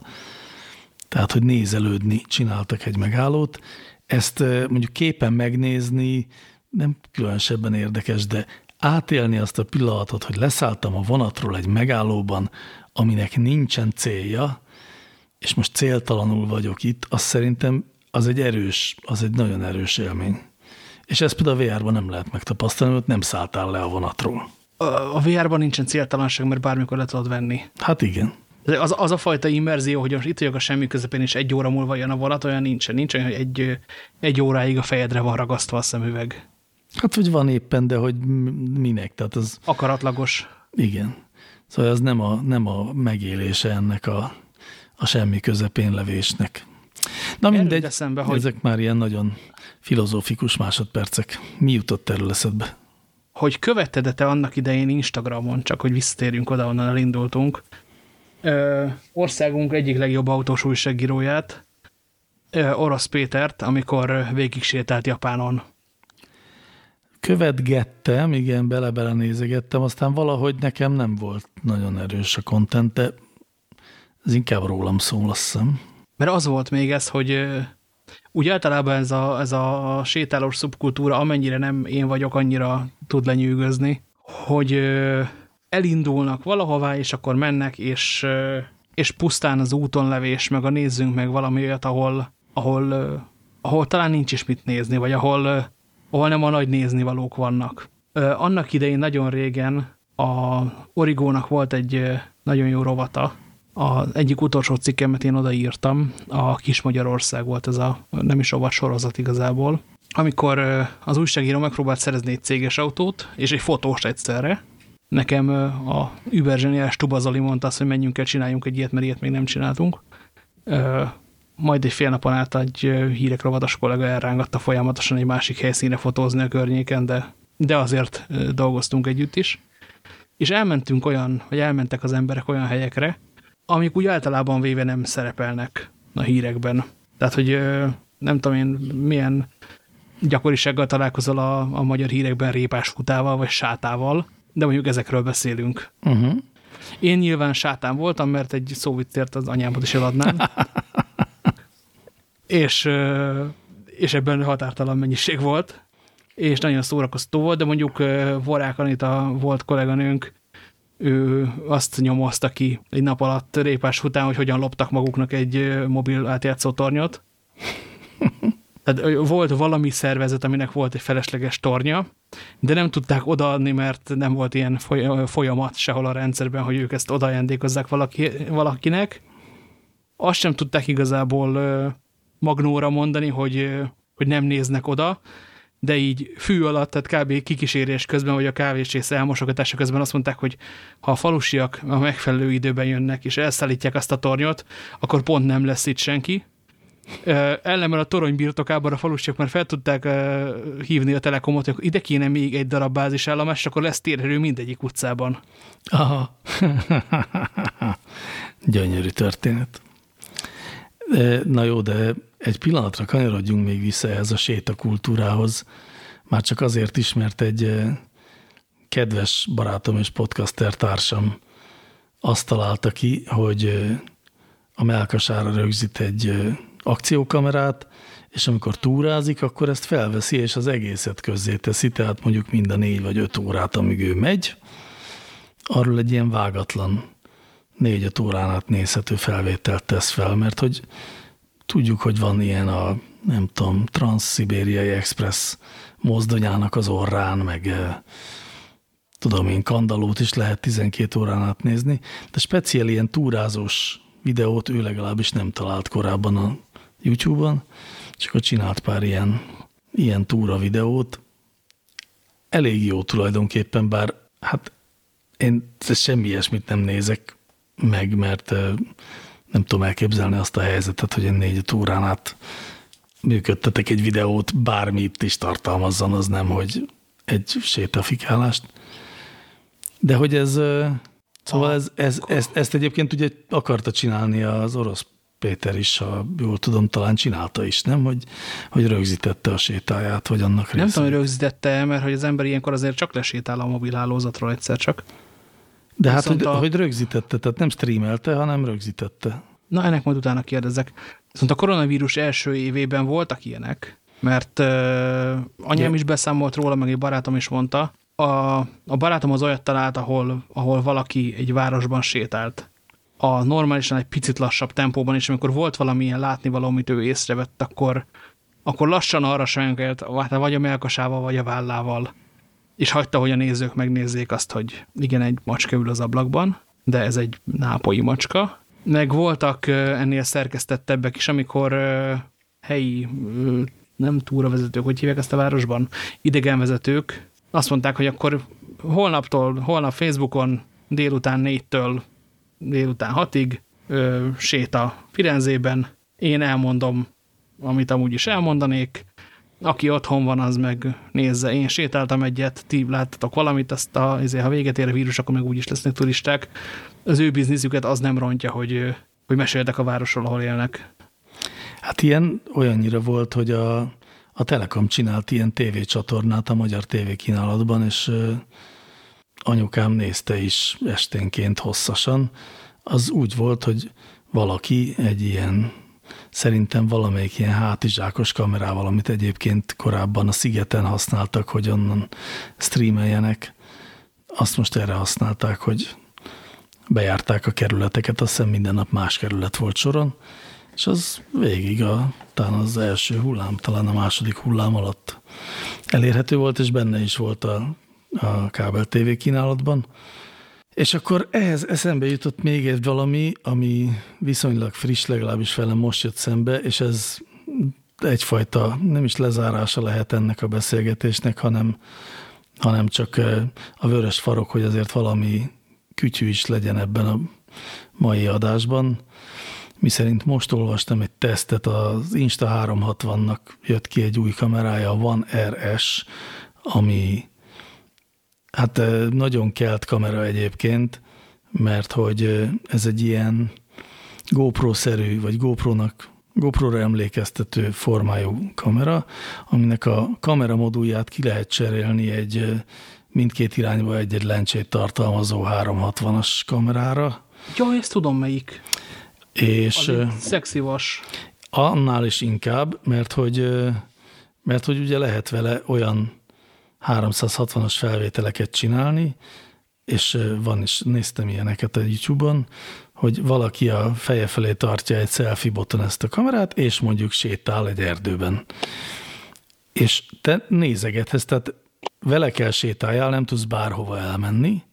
Tehát, hogy nézelődni csináltak egy megállót. Ezt eh, mondjuk képen megnézni nem különösebben érdekes, de átélni azt a pillanatot, hogy leszálltam a vonatról egy megállóban, aminek nincsen célja, és most céltalanul vagyok itt, az szerintem az egy erős, az egy nagyon erős élmény. És ezt például a VR-ban nem lehet megtapasztalni, mert nem szálltál le a vonatról. A VR-ban nincsen céltalanság, mert bármikor le tudod venni. Hát igen. Az, az a fajta immerzió, hogy most itt vagyok a semmi közepén, és egy óra múlva jön a vonat, olyan nincsen. Nincsen, hogy egy, egy óráig a fejedre van ragasztva a szemüveg. Hát, hogy van éppen, de hogy minek? Tehát az... Akaratlagos. Igen. Szóval ez nem a, nem a megélése ennek a, a semmi közepén levésnek. Na mindegy, eszembe, hogy... ezek már ilyen nagyon filozófikus másodpercek. Mi jutott erről eszedbe? Hogy követted-e te annak idején Instagramon, csak hogy visszatérjünk oda, onnan elindultunk, ö, országunk egyik legjobb autós újságíróját, ö, Orosz Pétert, amikor végig sétált Japánon. Követgettem, igen, bele-bele nézegettem, aztán valahogy nekem nem volt nagyon erős a kontent, de ez inkább rólam szól, azt. Mert az volt még ez, hogy úgy általában ez a, ez a sétálós szubkultúra, amennyire nem én vagyok, annyira tud lenyűgözni, hogy elindulnak valahová, és akkor mennek, és, és pusztán az úton levés, meg a nézzünk meg valami olyat, ahol, ahol, ahol talán nincs is mit nézni, vagy ahol, ahol nem a nagy néznivalók vannak. Annak idején nagyon régen a Origónak volt egy nagyon jó rovata, az egyik utolsó cikkemet én odaírtam, a Kis Magyarország volt ez a nem is rovat sorozat igazából, amikor az újságíró megpróbált szerezni egy céges autót, és egy fotós egyszerre. Nekem a überzseniás Tubazali mondta azt, hogy menjünk el, csináljunk egy ilyet, mert ilyet még nem csináltunk. Majd egy fél napon át egy hírek rovatos kollega elrángatta folyamatosan egy másik helyszíne fotózni a környéken, de, de azért dolgoztunk együtt is. És elmentünk olyan, vagy elmentek az emberek olyan helyekre, amik úgy általában véve nem szerepelnek a hírekben. Tehát, hogy nem tudom én milyen gyakorisággal találkozol a, a magyar hírekben répás futával, vagy sátával, de mondjuk ezekről beszélünk. Uh mhm. -huh. Én nyilván sátán voltam, mert egy szóviccért az anyámot is eladnám. (laughs) és, és ebben határtalan mennyiség volt, és nagyon szórakoztató volt, de mondjuk Vorák Anita volt kolléganőnk, ő azt nyomozta ki egy nap alatt répás után, hogy hogyan loptak maguknak egy mobil átjátszó tornyot. Tehát volt valami szervezet, aminek volt egy felesleges tornya, de nem tudták odaadni, mert nem volt ilyen folyamat sehol a rendszerben, hogy ők ezt odaajándékozzák valaki, valakinek. Azt sem tudták igazából magnóra mondani, hogy, hogy nem néznek oda, de így fű alatt, tehát kb. kikísérés közben, vagy a kávésrész elmosogatása közben azt mondták, hogy ha a falusiak a megfelelő időben jönnek, és elszállítják azt a tornyot, akkor pont nem lesz itt senki. Ellenben a torony birtokában a falusiak már fel tudták hívni a telekomot, hogy ide kéne még egy darab bázisállomás, és akkor lesz térerő mindegyik utcában. Aha. (laughs) Gyönyörű történet. Na jó, de egy pillanatra kanyarodjunk még vissza ehhez a sétakultúrához. Már csak azért is, mert egy kedves barátom és podcaster társam azt találta ki, hogy a melkasára rögzít egy akciókamerát, és amikor túrázik, akkor ezt felveszi, és az egészet közzé teszi, tehát mondjuk mind a négy vagy öt órát, amíg ő megy, arról egy ilyen vágatlan négy-öt órán át nézhető felvételt tesz fel, mert hogy tudjuk, hogy van ilyen a, nem tudom, Transzibériai Express mozdonyának az orrán, meg tudom én, kandalót is lehet 12 órán át nézni, de speciál ilyen túrázós videót ő legalábbis nem talált korábban a YouTube-on, csak akkor csinált pár ilyen, ilyen túra videót. Elég jó tulajdonképpen, bár hát én semmi ilyesmit nem nézek meg, mert nem tudom elképzelni azt a helyzetet, hogy én négy órán át működtetek egy videót, bármit is tartalmazzon, az nem, hogy egy sétafikálást. De hogy ez, szóval ez, ez, ezt, ezt egyébként ugye akarta csinálni az orosz Péter is, ha jól tudom, talán csinálta is, nem? Hogy, hogy rögzítette a sétáját, vagy annak Nem tudom, hogy rögzítette, mert hogy az ember ilyenkor azért csak lesétál a mobilhálózatról egyszer csak. De hát, hogy, a... hogy rögzítette, tehát nem streamelte, hanem rögzítette. Na, ennek majd utána kérdezek. Viszont a koronavírus első évében voltak ilyenek, mert uh, anyám is beszámolt róla, meg egy barátom is mondta. A, a barátom az olyat talált, ahol, ahol valaki egy városban sétált. A normálisan egy picit lassabb tempóban, és amikor volt valamilyen látnivaló, amit ő észrevett, akkor, akkor lassan arra senkelt, vagy a melkasával, vagy a vállával és hagyta, hogy a nézők megnézzék azt, hogy igen, egy macska ül az ablakban, de ez egy nápoi macska. Meg voltak ennél szerkesztettebbek is, amikor helyi nem túravezetők, hogy hívják ezt a városban, idegenvezetők, azt mondták, hogy akkor holnaptól, holnap Facebookon délután négytől délután hatig ö, séta Firenzében, én elmondom, amit amúgy is elmondanék, aki otthon van, az meg nézze. Én sétáltam egyet, ti láttatok valamit, azt a, azért, ha véget ér a vírus, akkor meg úgyis lesznek turisták. Az ő bizniszüket az nem rontja, hogy, hogy meséltek a városról, ahol élnek. Hát ilyen olyannyira volt, hogy a, a Telekom csinált ilyen tévécsatornát a magyar tévékínálatban, és anyukám nézte is esténként hosszasan. Az úgy volt, hogy valaki egy ilyen szerintem valamelyik ilyen hátizsákos kamerával, amit egyébként korábban a szigeten használtak, hogy onnan streameljenek, azt most erre használták, hogy bejárták a kerületeket, azt hiszem minden nap más kerület volt soron, és az végig a, talán az első hullám, talán a második hullám alatt elérhető volt, és benne is volt a, a kábel TV kínálatban. És akkor ehhez eszembe jutott még egy valami, ami viszonylag friss, legalábbis velem most jött szembe, és ez egyfajta nem is lezárása lehet ennek a beszélgetésnek, hanem, hanem csak a vörös farok, hogy azért valami kütyű is legyen ebben a mai adásban. Mi szerint most olvastam egy tesztet, az Insta 360-nak jött ki egy új kamerája, a One RS, ami Hát nagyon kelt kamera egyébként, mert hogy ez egy ilyen GoPro-szerű, vagy GoPro-nak GoPro-ra emlékeztető formájú kamera, aminek a kamera modulját ki lehet cserélni egy mindkét irányba egy-egy lencsét tartalmazó 360-as kamerára. Ja, ezt tudom melyik. És szexi vas. Annál is inkább, mert hogy, mert hogy ugye lehet vele olyan 360-as felvételeket csinálni, és van is, néztem ilyeneket a YouTube-on, hogy valaki a feje felé tartja egy selfie boton ezt a kamerát, és mondjuk sétál egy erdőben. És te nézegethez, tehát vele kell sétáljál, nem tudsz bárhova elmenni,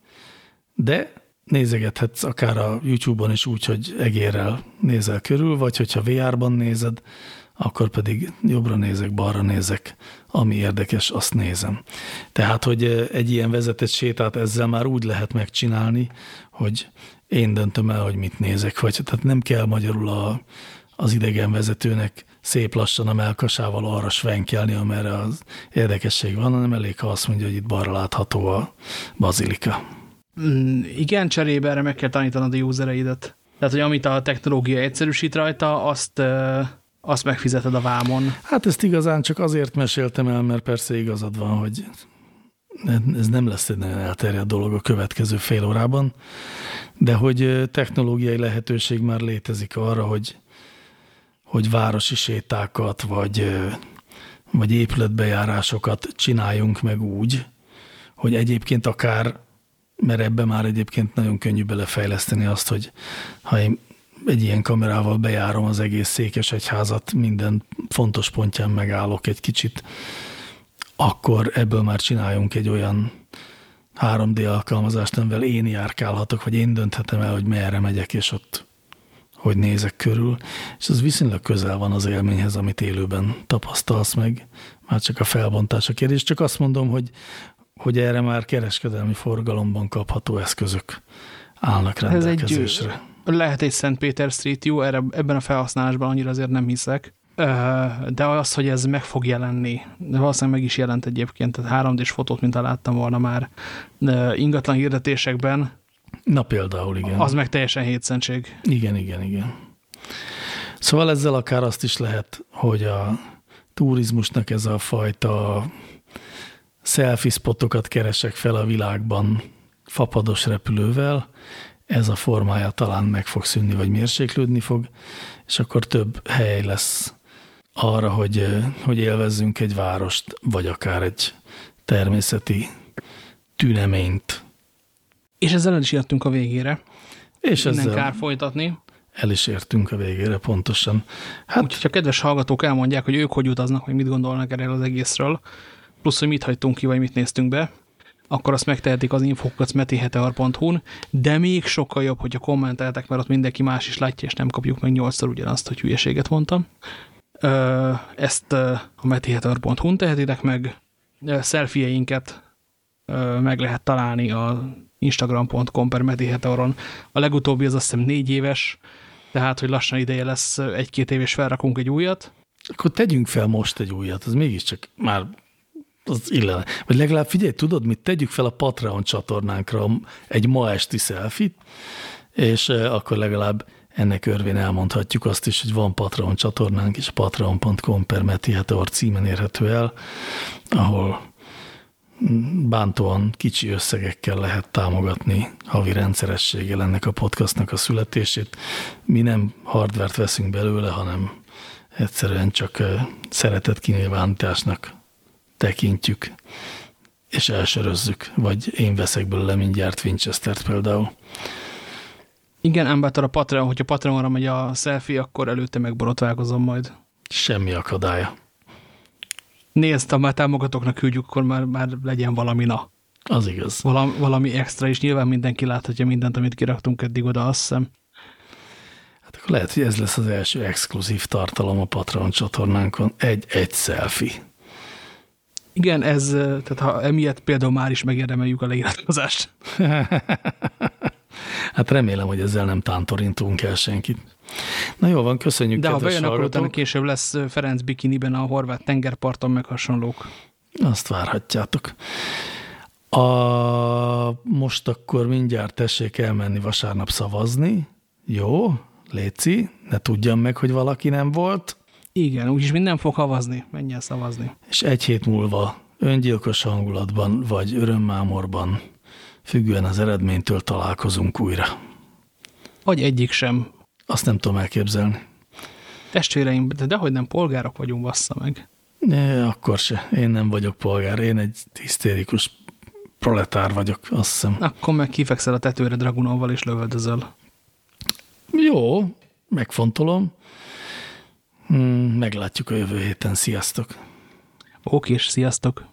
de nézegethetsz akár a YouTube-on is úgy, hogy egérrel nézel körül, vagy hogyha VR-ban nézed, akkor pedig jobbra nézek, balra nézek, ami érdekes, azt nézem. Tehát, hogy egy ilyen vezetett sétát ezzel már úgy lehet megcsinálni, hogy én döntöm el, hogy mit nézek, vagy tehát nem kell magyarul a, az idegenvezetőnek szép lassan a melkasával arra svenkelni, amerre az érdekesség van, hanem elég, ha azt mondja, hogy itt balra látható a bazilika. Mm, igen, cserébe erre meg kell tanítanod a usereidet. Tehát, hogy amit a technológia egyszerűsít rajta, azt azt megfizeted a vámon. Hát ezt igazán csak azért meséltem el, mert persze igazad van, hogy ez nem lesz egy nagyon elterjedt dolog a következő fél órában, de hogy technológiai lehetőség már létezik arra, hogy, hogy városi sétákat, vagy, vagy épületbejárásokat csináljunk meg úgy, hogy egyébként akár, mert ebbe már egyébként nagyon könnyű belefejleszteni azt, hogy ha én egy ilyen kamerával bejárom az egész Székesegyházat, minden fontos pontján megállok egy kicsit, akkor ebből már csináljunk egy olyan 3D alkalmazást, amivel én járkálhatok, vagy én dönthetem el, hogy merre megyek, és ott hogy nézek körül, és az viszonylag közel van az élményhez, amit élőben tapasztalsz meg, már csak a felbontás a kérdés. Csak azt mondom, hogy, hogy erre már kereskedelmi forgalomban kapható eszközök állnak rendelkezésre. Ez egy lehet egy Szent Péter Street View, erre, ebben a felhasználásban annyira azért nem hiszek. De az, hogy ez meg fog jelenni, de valószínűleg meg is jelent egyébként, tehát 3D-s fotót, mint láttam volna már ingatlan hirdetésekben. Na például, igen. Az meg teljesen hétszentség. Igen, igen, igen. Szóval ezzel akár azt is lehet, hogy a turizmusnak ez a fajta selfie spotokat keresek fel a világban fapados repülővel, ez a formája talán meg fog szűnni, vagy mérséklődni fog, és akkor több hely lesz arra, hogy, hogy élvezzünk egy várost, vagy akár egy természeti tüneményt. És ezzel el is jöttünk a végére. És Innen ezzel kár folytatni. El is értünk a végére, pontosan. Hát, Úgyhogy a kedves hallgatók elmondják, hogy ők hogy utaznak, vagy mit gondolnak erről az egészről, plusz, hogy mit hagytunk ki, vagy mit néztünk be, akkor azt megtehetik az infokacmetiheteor.hu-n, de még sokkal jobb, hogyha kommenteltek, mert ott mindenki más is látja, és nem kapjuk meg nyolcszor ugyanazt, hogy hülyeséget mondtam. Ezt a metiheter.hu-n tehetitek meg. Selfieinket meg lehet találni a instagram.com per metiheteron. A legutóbbi az azt hiszem négy éves, tehát, hogy lassan ideje lesz egy-két év, és felrakunk egy újat. Akkor tegyünk fel most egy újat, az mégiscsak már az illene. Vagy legalább figyelj, tudod mit? Tegyük fel a Patreon csatornánkra egy ma esti selfit, és akkor legalább ennek örvén elmondhatjuk azt is, hogy van Patreon csatornánk, és patreon.com per Meti címen érhető el, ahol bántóan kicsi összegekkel lehet támogatni havi rendszerességgel ennek a podcastnak a születését. Mi nem hardvert veszünk belőle, hanem egyszerűen csak szeretett kinyilvánításnak tekintjük, és elsörözzük, vagy én veszek belőle mindjárt Winchester-t például. Igen, ám bátor a Patreon, hogyha Patreonra megy a selfie, akkor előtte megborotválkozom majd. Semmi akadálya. Nézd, ha már támogatóknak küldjük, akkor már, már legyen valami na. Az igaz. Valami, valami extra, és nyilván mindenki láthatja mindent, amit kiraktunk eddig oda, azt hiszem. Hát akkor lehet, hogy ez lesz az első exkluzív tartalom a Patreon csatornánkon. Egy-egy selfie. Igen, ez, tehát ha emiatt például már is megérdemeljük a leiratkozást. (laughs) hát remélem, hogy ezzel nem tántorintunk el senkit. Na jó van, köszönjük, De ha bejön, akkor utána később lesz Ferenc bikiniben a horvát tengerparton, meg hasonlók. Azt várhatjátok. A, most akkor mindjárt tessék elmenni vasárnap szavazni. Jó, Léci, ne tudjam meg, hogy valaki nem volt. Igen, úgyis minden fog havazni, menjen szavazni. És egy hét múlva öngyilkos hangulatban vagy örömmámorban, függően az eredménytől találkozunk újra. Vagy egyik sem. Azt nem tudom elképzelni. Testvéreim, de dehogy nem polgárok vagyunk, bassza meg. Ne, akkor se. Én nem vagyok polgár. Én egy hisztérikus proletár vagyok, azt hiszem. Akkor meg kifekszel a tetőre Dragunóval és lövöldözöl. Jó, megfontolom. Hmm, meglátjuk a jövő héten. Sziasztok! Oké, és sziasztok!